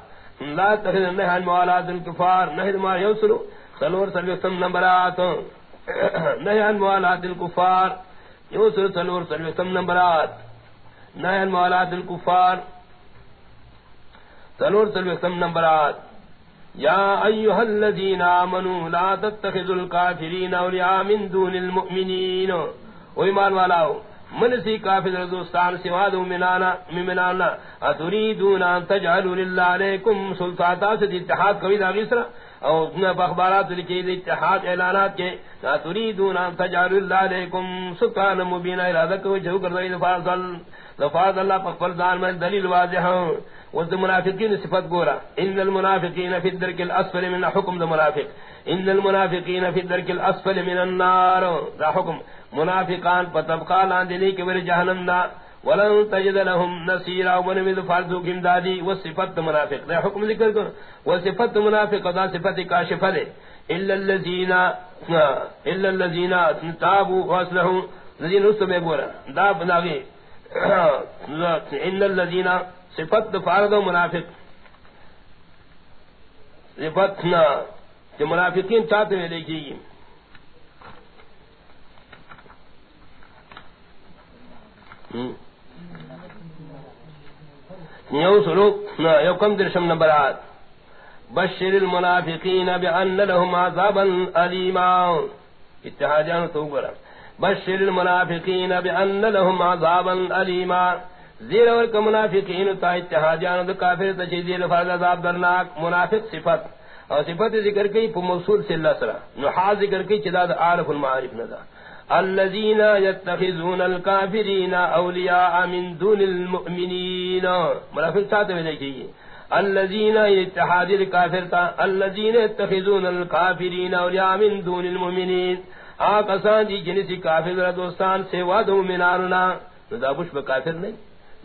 لا تخذ نهان موالات الكفار نهد ما یو سلو سلور سلو سم نمبرات۔ نهان موالات الكفار یو سور سلور سلو سم نمبرات۔ نهان موالات الكفار. سلور سلو سم نمبرات یا ایها الذين امنوا لا تتخذوا الكافرين اولياء من دون المؤمنين و ایمان والاو، من سی کافر دوستان سوا دو منانا ممنانا اتریدون ان تجعلوا للہ علیکم سلطاتا سے اتحاد کوئی دا غیسرا؟ او اخبارات لکی دی اتحاد اعلانات کے اتریدون ان تجعلوا للہ علیکم سلطان مبین ارادہ کو جو کردائی دفاظل دفاظ اللہ پاک فرزان میں دلیل واضح ہوں وز منافقین صفت گورا۔ ان المنافقین فی الدرک الاسفل من حکم دا منافق۔ ان المنافقین فی الدرک الاسفل من النار۔ دا حکم۔ منافقان پتبقا لاندنی کے ور جہنم دا ولن تجد لهم نصيرا ومن من فرضو کم دادی وصفت منافق۔ دا حکم ذکر کر وصفت منافق دا صفت کاشفہ دے۔ الا الذين الا الذين تابوا واصلحوا الذين استمع بورا دا بناغي ان الذين صفت فرض منافق. صفتنا جو منافقین چاہتے ہیں دیکھیے یو سلوک یو کم درشم نمبرات بشر المنافقین بأن لهم عذابا علیما اتحاجان تو برا. بشر المنافقین بأن لهم عذابا علیما زیر ورک منافقین تا اتحاجان دو کافر تا تجیزیر فرد عذاب درناک منافق صفت. اور صفت ذکر کئی پو موصول سے اللہ سرا. نحاظ ذکر کئی چداد عارف المعارف ندا. الذين يتخذون الكافرين اولياء من دون المؤمنين منافق ساتھ میں دیکھیے الذين يتحاد الكافر تا. الذين يتخذون الكافرين اولياء من دون المؤمنين آقسان جی جنسی کافر دوستان سوا دو منارنا ندابش بکافر نہیں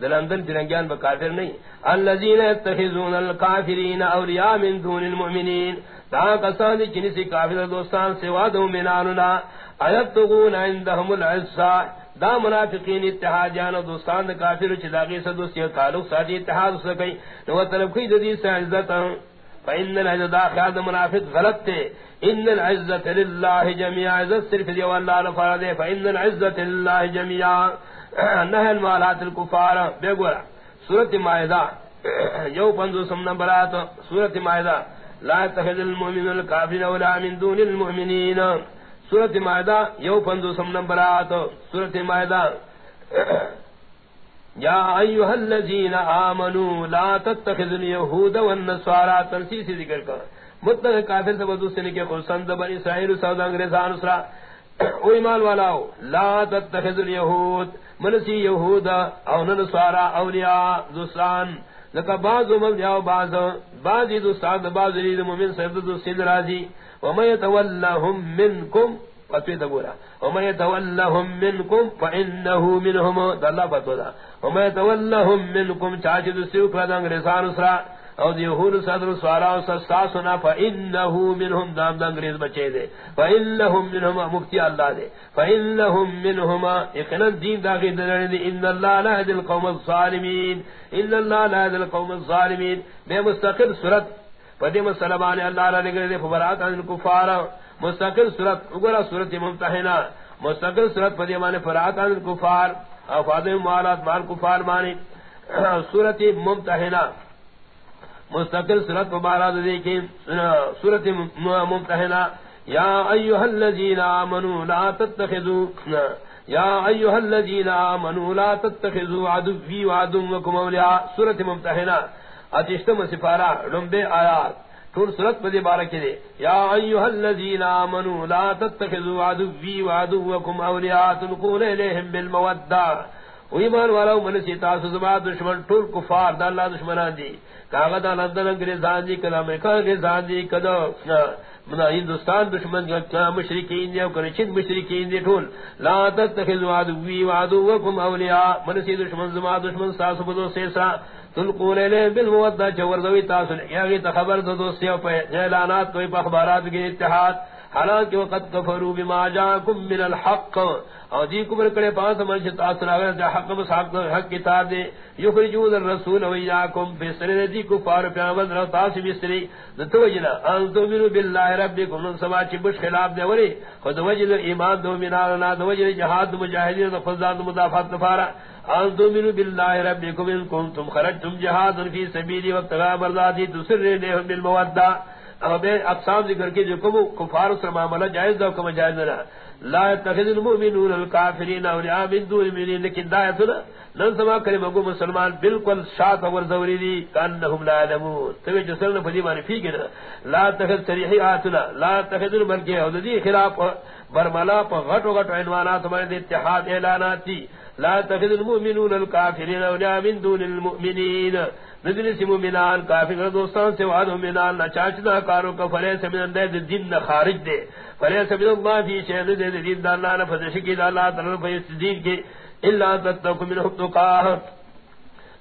دلندن جنگیان بکافر نہیں الذين يتخذون الكافرين اولياء من دون المؤمنين آقسان جی جنسی کافر دوستان سوا دو منارنا ایتغون عندهم العزا دا منافقین اتحاد جان دوستان دا کافر چداغی سے دوستی تعلق ساتھی اتحاد سکی نو طلب کی جدید سے عزت فإن العزت دا خیال دا منافق غلط تے۔ ان العزت للہ جميع عزت صرف دیو اللہ لفار دے فإن العزت للہ جميع نحل مالات الكفار. بے گورا سورت مائدہ یو پنزو سم نمبرات سورت مائدہ لا تخذ المؤمن الكافر ولا من دون المؤمنین سورت معدہ یو پندو سم نمبرات سورت معدہ یا ایوہ الذین آمنوا لا تتخذ اليہود والنسوارا تنسیسی ذکر کر مطلق کافر سے بدو سے لکے خلصند بن اسرائیل سعود انگریزان اسرا۔ او ایمان والاو، لا تتخذ اليہود منسی یہود او نسوارا اولیاء دوستان۔ لکا بعض من جاو بعض، بعضی دوستان، بعض رید مومن سید دوستان راضی۔ ومن يتولهم منكم فتوی دبورا۔ ومن يتولهم منكم فإنه منهم دلہ فتودا ومن يتولهم منكم چاچد سیوک لدنگ رسان اسرا۔ او دیہور صدر سوارا و سستاسنا فإنه منهم دام دا انگریز بچے دے فإنهم منهم مفتی اللہ دے فإنهم منهم اقنان دین داخل دلنے دے ان اللہ لا يهد القوم الظالمین ان اللہ لا يهد القوم الظالمین بے مستقل صورت پدیم السلام اللہ علیہ نگرے دے فبرات عن الكفار مستقل صورت اگرا صورت ممتحنا مستقل صورت پدیم عن فرات عن الكفار افاد موالات مال کفار مانی صورت ممتحنا مستقل صورت مبارات دیکھیں صورت ممتحنا یا ایوہ الذین آمنوا لا تتخذوا یا ایوہ الذین آمنوا لا تتخذوا عدوی وعدوکم اولیاء۔ صورت ممتحنا اتشتم سفارہ رنبے آیات۔ تور صورت پدی بارکی دے۔ یا ایوہ الذین آمنوا لا تتخذوا عدوی وعدوکم اولیاء، تلقون الیہم بالمودہ۔ ایمان والا من سی تاسو زما دشمن، ټول کفار د الله دشمنان دي کاغه د لندن، انګریزان دي کله امریکا، انګریزان دي کله من ہندوستان دشمن کا مشرکین دي او کله چین مشرکین دي ټول. لا تتخذوا عدوی وعدوکم اولیاء. من سی دشمن زما دشمن، تاسو بده سیسا تلقون الیہ بالمودہ چور دوی تاسو. یاغی خبر دو دوستی او اعلانات کوئی اخبارات کے اتحاد. حالانکہ وقت کفروا بما جاءكم من الحق. او دی جی کبر کرے پاس من شتا اسنا اگر حق مسحق حق کتاب دے. یخرجون الرسول و یاکم بسر دی جی کفار پیامبر رو تاس بسری تو جنا ان تو من بالله ربکم سما چ بش خلاف دے وری خود وجد ایمان دو منار نہ دو وجد جہاد مجاہدین دو فضاد مدافعت فارا. ان تو من بالله ربکم. ان کنتم خرجتم جہاد فی سبیل وقت مرضاتی. تسر دے بالمودہ. اب اقسام ذکر کے جو کفار سے معاملہ جائز دو کم جائز نہ لا يتخذ المؤمنون الكافرين اولیاء من دون المؤمنین، لیکن دا دایتنا نن سما کرے مگو مسلمان بالکل شاط اور زوری دی، کانہم لا علمون تو جو سن فدی معنی فی گنا لا تخذ صریح آتنا لا تخذ بلکہ او خلاف برملا پ غٹ غٹ عنوانات ہمارے اتحاد اعلانات تھی لا تخذ المؤمنون الكافرين اولیاء من دون المؤمنین۔ نذر سی مومنان، کافر دوستان سے وعد مومنان، نہ چاچنا کارو کا فرے سے من دے دین نہ خارج دے۔ فرے سے من اللہ فی شہد دے دین دا اللہ، نہ فضل شکی دا اللہ تعالی فی دین کے الا تتقوا من حقوقہ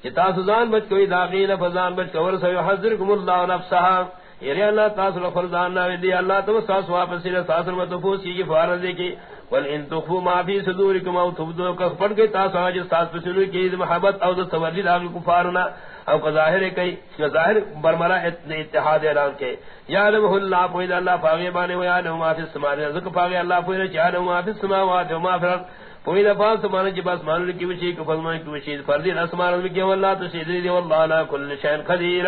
کتا سزان بچ کوئی داغین فزان بچ کور سے حذرکم اللہ نفسها یری یعنی اللہ تعالی فرزان نہ دی اللہ تو ساس واپس نے ساس میں تو پوسی کی فارض کی۔ ول ان تخفوا ما في صدوركم او تبدو تبدوا كفر کے تا ساج ساس پسنو کی محبت او تو تولید اب کفارنا۔ او کا ظاہر ہے کئی کہ ظاہر برمرا اتحاد اعلان کے یا لم اللہ پوید اللہ پاگے بانے و یا لم ما فی السماء. رزق پاگے اللہ پوید یا لم ما فی السماوات و ما فی الارض. پوید پاس مان جی بس مان کی وچی کو فرمان کی وچی فرض اسمان میں کہ اللہ تو سید دی والله لا کل شیء قدیر.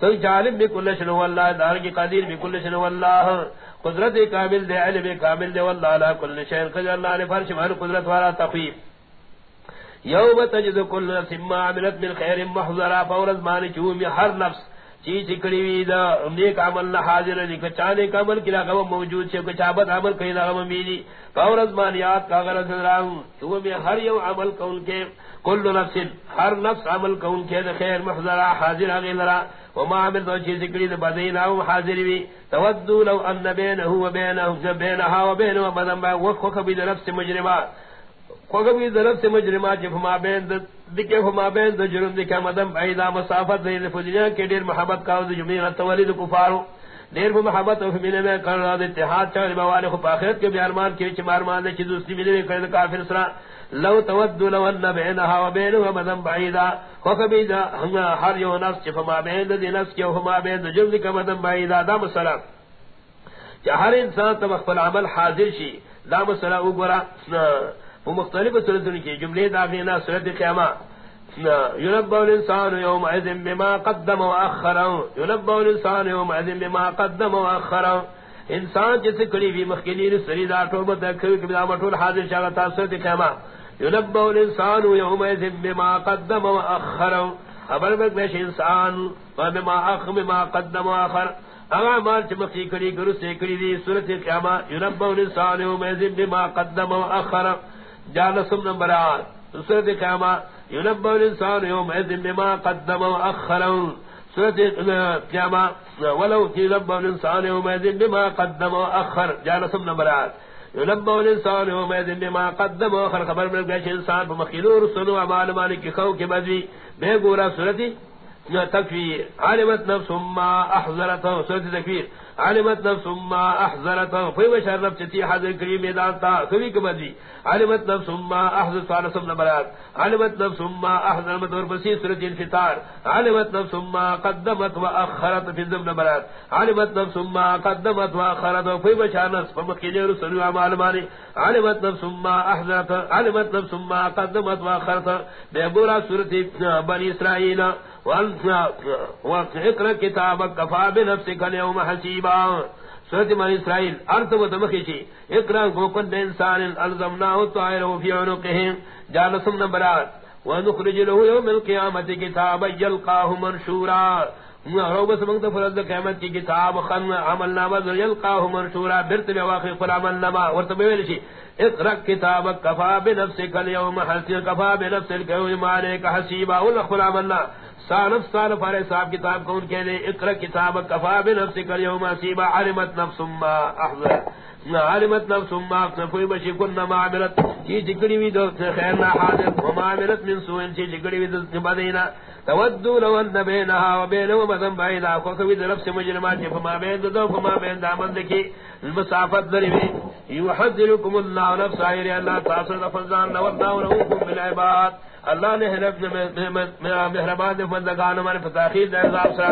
تو جانب عالم بكل شیء والله دار کی قدیر بكل شیء والله قدرت کامل دے علم کامل دے والله لا کل شیء قدیر. اللہ نے فرش مان قدرت والا تخفیف یوم تجد کل نفس ما عملت من خیر محضرا فورز مانی چومی ہر نفس چیز چکڑی وی دا نیک عمل نہ حاضر دی کچانے کا عمل کلا غم موجود چھے کچابت عمل کئی دا غم میلی فورز مانیات کا غرض راہوں چومی ہر یو عمل کون کے، کل نفس، ہر نفس عمل کون کے خیر محضرا، حاضر آگی لرا۔ وما عمل دو چکڑی دا بدین آو حاضر وی۔ تودو لو ان بینہو و بینہو بینہا و بینہو مدن با وقت خبی مجرمات خوگبی ضرب سے مجرمات جب ہما بین دکے ہما بین دا جرم دکے مدم ایدا مسافت دیر فدنیا کے دیر محبت کاؤ دا جمعی تولید کفارو. دیر محبت و فمینے میں کر رہا دا اتحاد چاہ چاہر بوالے خوب آخرت کے بیارمان کے وچ مارمان دے چیز دوسری ملے میں کرد کافر سرا. لو تودو لو ان بینہا و بینہا مدم بعیدا. خوگبی دا ہر یو نفس چف ہما بین دا دی نفس کے ہما بین دا جرم دکے مدم بعیدا. دا مسلم ہر انسان تمخفل عمل حاضر شی. دا مسلم اگورا. وہ مختلف صورتوں کی جملے داخلہ صورت قیامہ۔ ينبأ الإنسان يومئذ بما قدم وأخر ينبأ الإنسان يومئذ بما قدم وأخر انسان جیسے کڑی بھی مخکنین سرید آٹھوبت دکھوی کبھی مطول حاضر شاگتا صورت قیامہ۔ ينبأ الإنسان يومئذ بما قدم وأخر خبر بکش انسان بما أخ بما قدم وأخر اگر مال چمکی کڑی گرو سے کڑی دی صورت قیامہ۔ ينبأ الإنسان يومئذ بما قدم وأخر جالسم نمبر آت سورت قیامہ ينبع الانسان يوم اذن بما قدم واخر سورت قیامہ ولو ينبع الانسان يوم اذن بما قدم واخر جالسم نمبر آت ينبع الانسان يوم اذن بما قدم واخر خبر من الگیش انسان بمخیلور سنو عمال مالک کی خو کی بدوی بے گورا سورتی تکفیر علمت نفس ما احضرتو سورت تکفیر علمت نفس ما احذرت فی بشر نفس تی حاضر کریم میدان تا. کبھی کبھی علمت نفس ما احذر صالح سب نبرات علمت نفس ما احذر مدور بسی سورت انفطار. علمت نفس ما قدمت و اخرت فی زم نبرات علمت نفس ما قدمت و اخرت. فی بشر نفس. فمخیلی رسول و علمت نفس ما احذرت علمت نفس ما قدمت و اخرت. بے بورا سورت بنی اسرائیل. واقرا کتابک کفا بنفسک اليوم حسیبا سورت من اسرائیل ارت و دمخی چی اقرا گوکن انسان الزمناه طائره في عنقه. جالسم نبرات. ونخرج له يوم القيامه كتابا يلقاه منشورا. روب سمنگ فرض قیامت کی کتاب خن عمل نامہ یلقاه منشورا. برت بواقع فالعمل نامہ ورتبویل شی اقرا کتاب کفا بنفسک اليوم حسیب کفا بنفسک اليوم عليك حسیبا ولخل عملنا سالف سال فارے صاحب کتاب کون کہہ دے اقرا کتاب کفا بنفسک اليوم حسیبا علمت نفس ما احضر علمت نفس ما نفوی بشی کن ما عملت۔ چی جکڑی وی دو خیر حاضر، وما عملت من سوئن چی جکڑی وی دو بدینا تودو لو ان بينها وبينه مدن بعيدا وكوي نفس مجرمات فما بين دو فما بين دامن دكي المسافت دربي يحذركم الله نفس عير الله تعالى فزان لو داو لكم بالعباد. اللہ نے مہربان بندگان ہمارے فتاخیر دے عذاب سے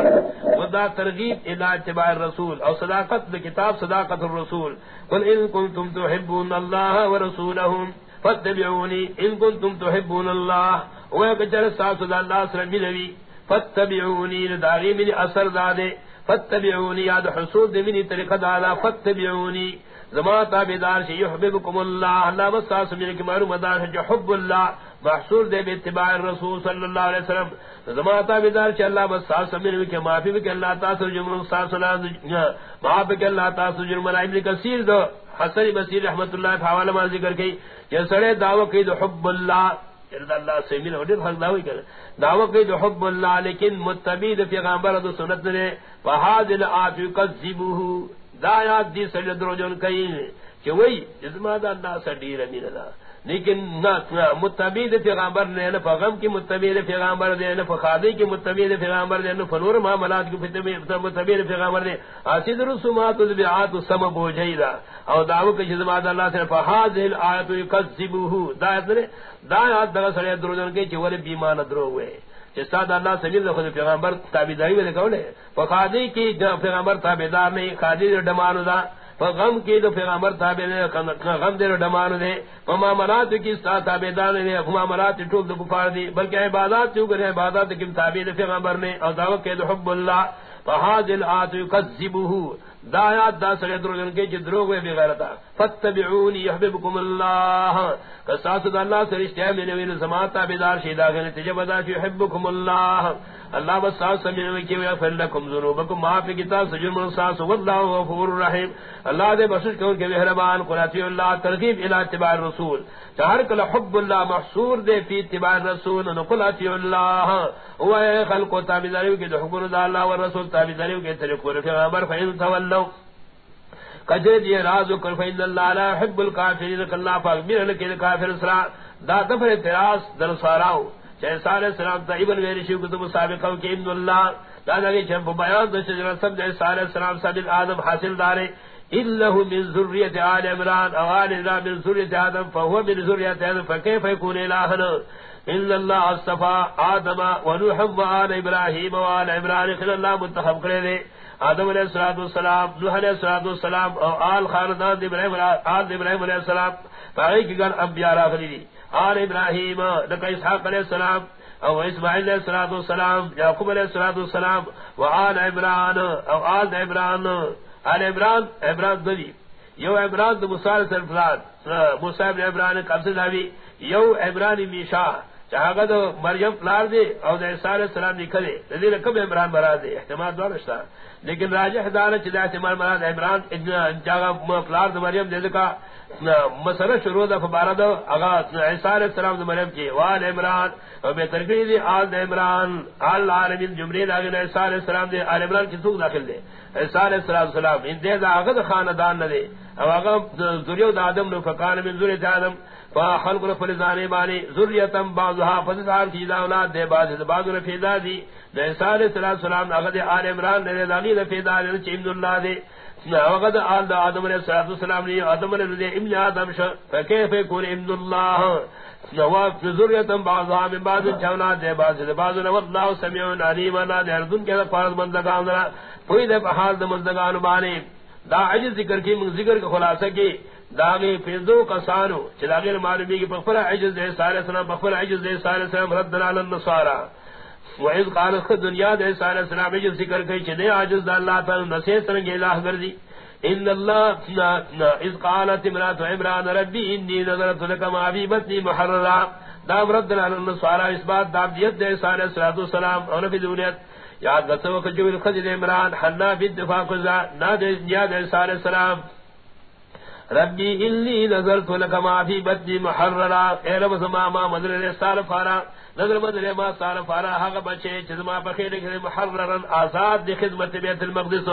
ودا ترغیب الى اتباع الرسول او صداقت کتاب صداقت الرسول. قل ان کنتم تحبون الله ورسوله فاتبعوني ان كنتم تحبون الله ويكجر ساس الله سر ملوي فاتبعوني داري من اثر دادے فاتبعوني یاد حصول دے منی طریقہ دادا فاتبعوني زما تابدار شي يحببكم الله الله بس ساس کی معلوم دار جو حب الله محصول دے باتباع الرسول صلی اللہ علیہ وسلم زما تابدار چ اللہ بس ساس کی معافی کہ اللہ تعالی جمل ساس اللہ معاف کہ اللہ تعالی جرم ابن کثیر دو حسن بصیر رحمت اللہ حوالہ ما ذکر کی کہ سڑے دعوی کی دو حب اللہ ارد اللہ سے مل ہو حق دعوی کر۔ دعوی کہ دو حب اللہ لیکن متبید دو پیغمبر دو سنت نے، فہاد الات دا یاد دی سڑے دروجن کئی، کہ وہی جسما دا اللہ سے ڈیر امین اللہ لیکن نہ متبید پیغامبر نے، نہ فغم کی متبید پیغامبر نے، نہ فخادی کی متبید پیغامبر نے، نہ فنور معاملات کی متبید پیغامبر نے۔ اسید رسومات البیعات سم بوجیدا او داو کے جزمات اللہ سے فہذ الایات یکذبوه دایت نے دایات دغه سره درودن کے چور بیمان درو ہوئے۔ جساد اللہ سبیل خود پیغامبر تابعداری میں کہولے فخادی کی پیغامبر تابعدار نہیں، خادی ڈمانو دا۔ غم کی دو پیغمبر تابع نے غم دے ڈمان دے۔ فما مرات کی ستا تابع دان دے فما مرات ٹوک دو کفار دی۔ بلکہ عبادات جو کرے عبادات کی تابع دے پیغمبر نے۔ اور دعوت کے حب اللہ۔ فہذ الات یکذبہ یکذبوه دایات دا سڑے دروغن کے جو دروغ ہوئے بغیرتا فتبعونی یحببکم اللہ قصاص دا اللہ سے رشتہ میں نوین زماتا بیدار شیدہ گنے تجبدا جو یحبکم اللہ اللہ بس ساس سمجھنے میں کیوں یا پھر لکم ذنوبکم۔ معافی کتاب سجرم الساس واللہ غفور الرحیم اللہ دے بسش کون کے مہربان قلاتی اللہ، ترغیب الى اتباع الرسول۔ چہر کل حب اللہ محصور دے فی اتباع الرسول نقلاتی اللہ۔ ہوا خلق و تابداریو کی دو حکم اللہ والرسول تابداریو کی طریقو رفی غابر فإن تولو کجر دی راز کر فإن اللہ لا حب الكافرین کاللہ فاق بیرن کے کافر سرا، دا دفر اعتراض در ساراؤ. سارے سلام ابن ویری شیو کتب سابقہ کہ ابن اللہ دادا کی چنپ بیان دو شجرہ سب دے سارے سلام صدق آدم حاصل دارے. انہو من ذریت آل عمران او آل عمران من ذریت آدم فہو من ذریت آدم فکیف یکون الہن ان اللہ اصطفا آدم و نوحم و آل ابراہیم و آل عمران خل اللہ منتخب کرے دے. آدم علیہ السلام نوح علیہ السلام او آل خاندان ابراہیم آل ابراہیم علیہ السلام فاقی کی گر انبیاء راغلی دی۔ آل ابراہیم، لکہ اسحاق علیہ السلام او اسماعیل علیہ السلام والسلام، یعقوب علیہ السلام والسلام و آل عمران او آل عمران آل عمران عمران دلی یو عمران دو مصال سلفلان موسیٰ ابن عمران قبض داوی۔ یو عمران میشا چاہاں دو مریم پلار دے او دا عیسیٰ علیہ السلام نکلے۔ لذیر کب عمران مراد دے، احتمال دوارشتا۔ لیکن راجح دارا چیزا احتمال مراد عمران چاہاں پلار دو مریم دے دکا مسئلہ شروع دا فبارد اگا عیسیٰ علیہ السلام دا مریم کی، وال عمران و بے ترکری دی، آل دا عمران، آل عالمین جمرین آگن عیسیٰ علیہ السلام دے، آل عمران کی سوک داخل دے۔ عیسیٰ علیہ السلام ان دے دا آگا دا خاندان ندے او آگا ذریو دا آدم نو فکان من ذریت آدم فخلق رفل زانے بانی ذریتم بعضها فزدار کی دا اولاد دے، بعض بعض رفیدہ دی۔ عیسیٰ علیہ السلام آگا آل عمران دے داغی رفیدہ دے چیمد اللہ دے وقد آل آدم علیہ السلام نے آدم علیہ ابن آدم شا. فکیف کون ابن اللہ. نواف ذریتم بعضها من بعض چونا دے بعض دے. بعض نے واللہ سمیعون علیم. اللہ دے اردن کے فارض مندگان درہ پوئی دے بحال دے مندگان بانے دا عجز ذکر کی من ذکر کا خلاصہ کی. داغی فیضو کسانو چلاغیر معلومی کی، بخفر عجز دے سارے سلام بخفر عجز دے سارے سلام ردنا للنصارہ وعید قال دنیا دے سارے السلام جو ذکر کئی چھے دے عاجز دا اللہ تعالی نسے سرنگ الہ گردی ان اللہ اذ قالت امرات عمران، ربی انی نظرت لکا ما بطنی محررا۔ دا مرد لعن النصارا اس بات دا دیت دے سارے السلام اور فی دونیت یاد گسو کجو الخجل عمران، حنا بی اتفاق نا دے دنیا دے سارے السلام ربی انی نظرت لک ما فی بدنی محررا. اے رب سما ما مدر سال فارا. نظر مدر ما سال فارا. حق بچے چزما بخیر کے محررا. آزاد دی خدمت بیت المقدس.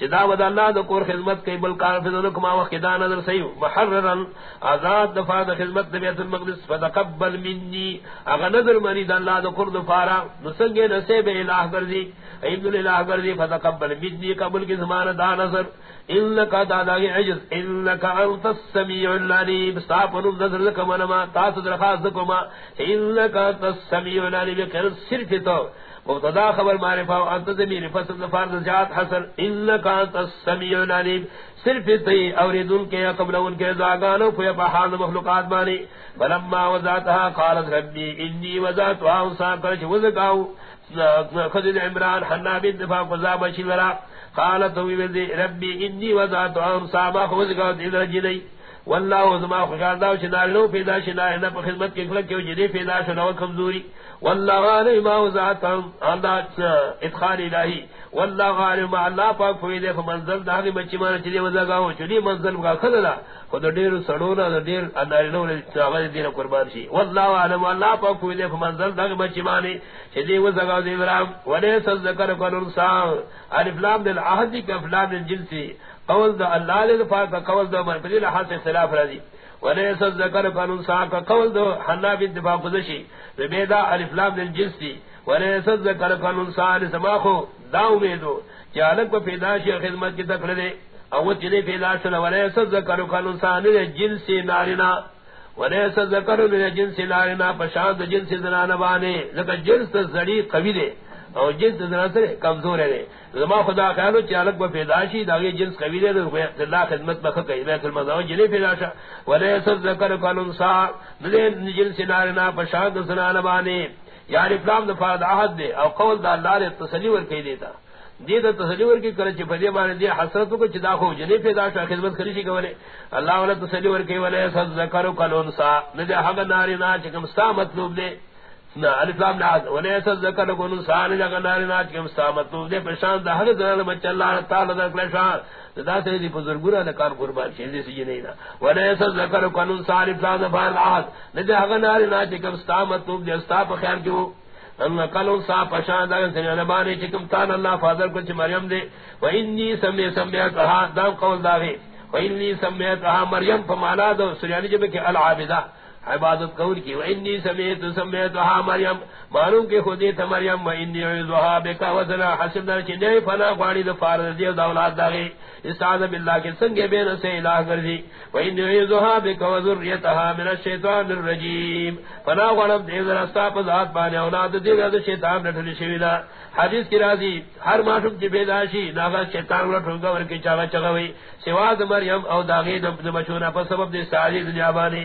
چدا ود اللہ دو کور خدمت کے بل کار فذلک ما وقت دا نظر سیو محررا. آزاد دفاع خدمت بیت المقدس. فتقبل منی. اگر نظر منی دا اللہ دو کور دفارا نسنگے نصیب الہ گردی. ایبن الہ گردی. فتقبل منی. قبل کی زمان دا نظر. انکا دادا عجز. انکا انت السمیع العلیم ساپن نظر لکا منما، تاس درخواست کما انکا انت السمیع العلیم کہ صرف تو. مبتدا خبر معرفہ انت زمین فصل فرض جات حسن. انکا انت السمیع العلیم صرف تی. اوریدن کے قبل ان کے زاگانو پہ بحال مخلوقات مانی فلما وزاتها قالت ربی انی وزاتها انسان کرچ وزکاو خذل عمران حنا بن دفاع قضا شورا قالت ربی انی وضعت عام صحابہ خوز گاو دل جنی. والله زما خوشار دا چنار لو پیدا شنا نه په خدمت کې خلک کیو جنی پیدا شنو کمزوری. والله غالب ما وضعت عام اللہ اچھا، ادخال الہی. واللہ غالب ما اللہ پاک فویدے فمنزل دا حقی مچی مانا چلی وضع گاو چلی منزل کا خدلا خود دیر سڑونا دا دیر انداری نو چاگر دین قربان شی واللہ غالب اللہ پاک فویدے فمنزل دا حقی مچی مانا چلی وضع گاو دی برام ولیس الذکر کنن سان عرف لام دل احدی کا فلام دل جنسی. قول دا اللہ دل فاق کا قول دا من پدیل حاصل اختلاف رضی ولیس الذکر کنن سان کا قول دا حنا بن دفاع قدشی بیدا عرف لام دل جنسی. ولیس الذکر کنن سان سماخو دا امیدو چالک پا پیداشی خدمت کی تکر دے. او چلی پیداش ولیس الذکر کنن سان جنسی نارنا ولیس الذکر جنسی نارنا پشاند جنسی زنان بانے. لکہ جنس زڑی قوی دے. او جنس زنان سرے کمزور ہے زما خدا خیالو چالک با پیداشی داگی جنس قوی دے دے. اللہ خدمت بخت کئی. بیت المزاو جلی پیداشا ولیس الذکر کنن سان جنسی نارنا پشاند زنان بانے. یعنی فلام دفاع دا عہد دے او قول دا اللہ نے تسلی ور کہی دیتا دی دا تسلی ور کی کرے چھ پدی مانے دی حسرتو کو چدا خو جنی پیدا شا خدمت کری شی گولے اللہ ولا تسلی ور کہی ولے سز ذکر کلون سا حق ناری نا چکم ستا مطلوب دے نا، الف لام نا ولے سز ذکر کلون ناری نا چکم سا دے پرشان دا حق دل مچ اللہ تعالی دا کلشان دا سے دی بزرگورا نے کار قربان چھ دی سی نہیں نا ولے سز ذکر کلون سا الف لام فال عاد ندی حق ناری نا چکم سا مطلوب دے ستا خیر کیوں؟ ان کلو سا پشان دا سن نبانی چکم تان اللہ فاضل کچھ مریم دے۔ و انی سمی سمیت کہا، دام قول دا ہے و انی سمیت کہا مریم فمانا دو سریانی جبکہ العابدہ۔ عبادت قول کی و انی سمیت سمیت کہا مریم معلوم کے خودی تھا مریم و انی عزوها بکا وزنا حسن در چنے فنا قوانی دا فارد دیو دا اولاد دا استعاذ باللہ کے سنگے بین سے الہ کردی و ان یذها بک و ذریتها من الشیطان الرجیم فنا غلب دے رستا پر ذات بانے، اولاد دے دا شیطان نٹھل شویلا حدیث کی راضی، ہر معصوم کی جی بیداشی ناغا شیطان ور ٹھنگا ور کی چاغا چغوی، سوا مریم او داغی دم مشورہ پر سبب دے ساری دنیا بانے۔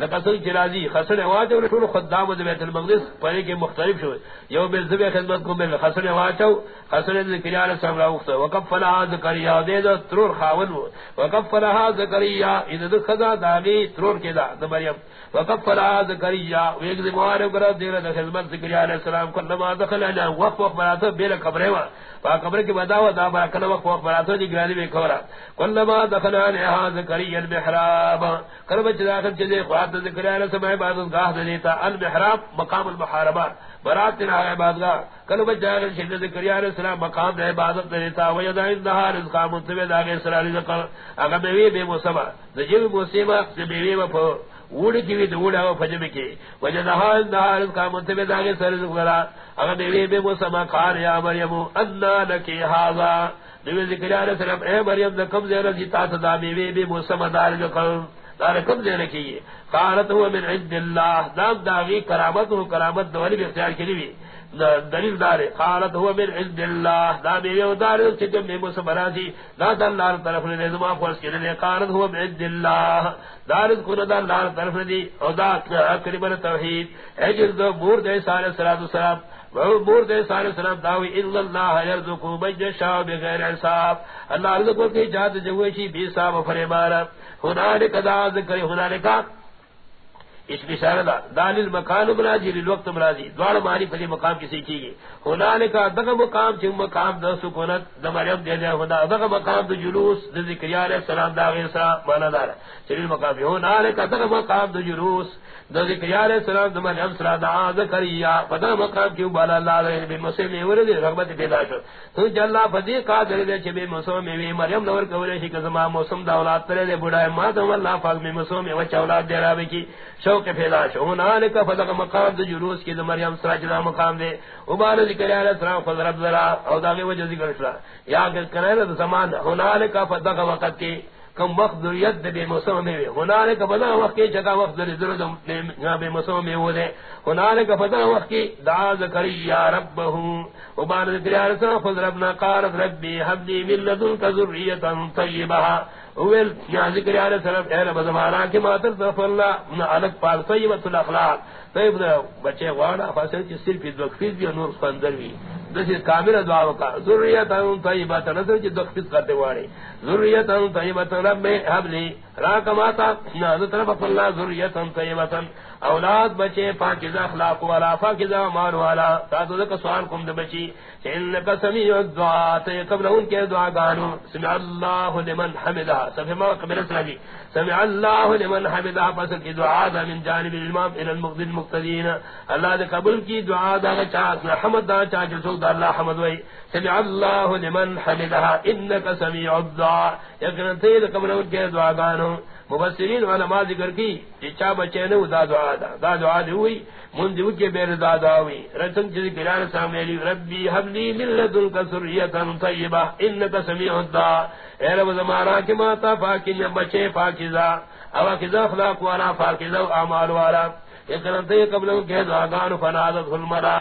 لقصر چرازی خسر واچو رسول خدام دے بیت المقدس پڑے کے مختلف شو یو بے زبے خدمت کو مل خسر واچو خسر ذکر علیہ السلام را وقت وکفرها زکریا دے دو ترور خاون وقف وکفرها زکریا اذا خدا داغی ترور کے دا مریم. وکفرها زکریا ویک دے مبارک کرا دے خدمت ذکر علیہ السلام کو نماز دخل انا وقت وقت برات بے قبر وا قبر کے بداوا دا با کنا وقت وقت برات دی گرانی میں کھورا کلما دخل علیہ زکریا المحراب. کرب داخل چلے خوات ذکر علیہ السلام عبادت گاہ دیتا، المحراب، مقام المحاربات۔ برات تیرا عبادت گاہ کلو بجاگر شد ذکر علیہ السلام مقام عبادت دیتا۔ ویدا اندہا رزقا منتبه دا غیر سر علی ذکر اگر بیوی بے موسمہ دجیب موسیمہ بیوی وپو ووڑ کی وی دوڑ او فجم کی۔ وجدها اندہا رزقا منتبه دا غیر سر ذکر اگر بیوی بے موسمہ قال یا مریم، انا لکی حاضا۔ نبی ذکر علیہ السلام، اے مریم دا کم زیرہ جیتا صدا بیوی بے موسمہ دار ذکر دار کم دینے کی قالت هو من عند الله دام داغی کرامت و کرامت دوری بھی اختیار کی بھی دلیل دار قالت هو من عند الله دا بھی دار چکم میں مسبراتی لا دلار طرف نے نظام فرض کے لیے قالت هو من عند الله دار کو دا دار طرف دی. او دا کریم توحید. اجل دو بور دے سارے صلوات و سلام. بور دے سارے سلام داوی الا اللہ یرزقو بجشا بغیر حساب اللہ رزق کو کی جات جوشی بی صاحب فرمانا ہنالک دا ذکر، ہنالک اس کی اشارہ دا دال المکان بلازی للوقت بلازی دوار معنی پدی مقام کسی کی گئی۔ ہنالک دغه مقام چې مقام د سکونت د مریم دی دی خدا دغه مقام د جلوس د ذکر یا علیہ السلام، دا غیر سره معنا دار چې مقام هنالک دغه مقام د جلوس۔ د علیہ السلام د مریم سره دا ذکریا پدا مقام کې بالا الله علیہ به مسلم ورته رغبت پیدا شو تو جلا پدی کا درې چې به مسلم وی مریم نور کولې شي که زما موسم دا اولاد ترې بډای ما ته الله پاک می مسلم و چا اولاد دی راوي کی شوق پیدا شو هنالک فدغه مقام د جلوس کې د مریم سره دا مقام دی او باندې علیہ السلام خود رب او داغه وجه ذکر شلا یا اگر کرے زمان هنالک فدغه وقت کی کم وقت ذریت بے موسم میں ہنالک بدا وقت کی جگہ وقت ذریت بے موسم میں وہ دے۔ ہنالک بدا وقت کی دعا زکریا ربہ۔ و باندې ذکر علیہ السلام خود ربنا قال ربی حب لی من لدنک ذریتا طیبہ۔ اویل یا ذکر علیہ السلام، اے رب زمانہ کے ماتر طرف اللہ نہ علق پاک طیبت الاخلاق۔ طیب دا بچے واڑا فاسر کی صرف دوکفیز بھی نور سپندر بھی۔ دسی کامل دعا کا ذریات ان طیبتا نظر کی دوکفیز کرتے واڑے ذریات ان طیبتا رب میں حبلی راک ماتا نہ طرف اللہ ذریات ان طیبتا اولاد بچے، پاکیزہ اخلاق والا، پاکیزہ مان والا تاتو دکا سوال کم دا بچی انکا سمیع الدعا، تے قبل ان کے دعا گانو، سمع اللہ لمن حمدہ سفی ما قبل اسلامی جی، سمع اللہ لمن حمدہ پسل کی دعا دا من جانب الامام الى المقضی المقتدین، اللہ دے قبل کی دعا دا چاہت حمد دا چاہت جسول دا اللہ حمد وی سمع اللہ لمن حمدہ انکا سمیع الدعا، یقین تے قبل ان کے دعا گانو مبصرین علماء ذکر کی چا بچے نے دا دعا دا. دا دعا دی ہوئی من دیو کے بیر دا دعا ہوئی. رسن چیز کران سامنے لی، ربی حبلی من لدنک سریتا طیبہ، انکا سمیع الدعا. اے رب زمانہ کی ماتا فاکی بچے فاکیزا او کیزا اخلاق والا فاکیزا اعمال والا. اقرنتے قبل ان کے دعا گان فنادت المرا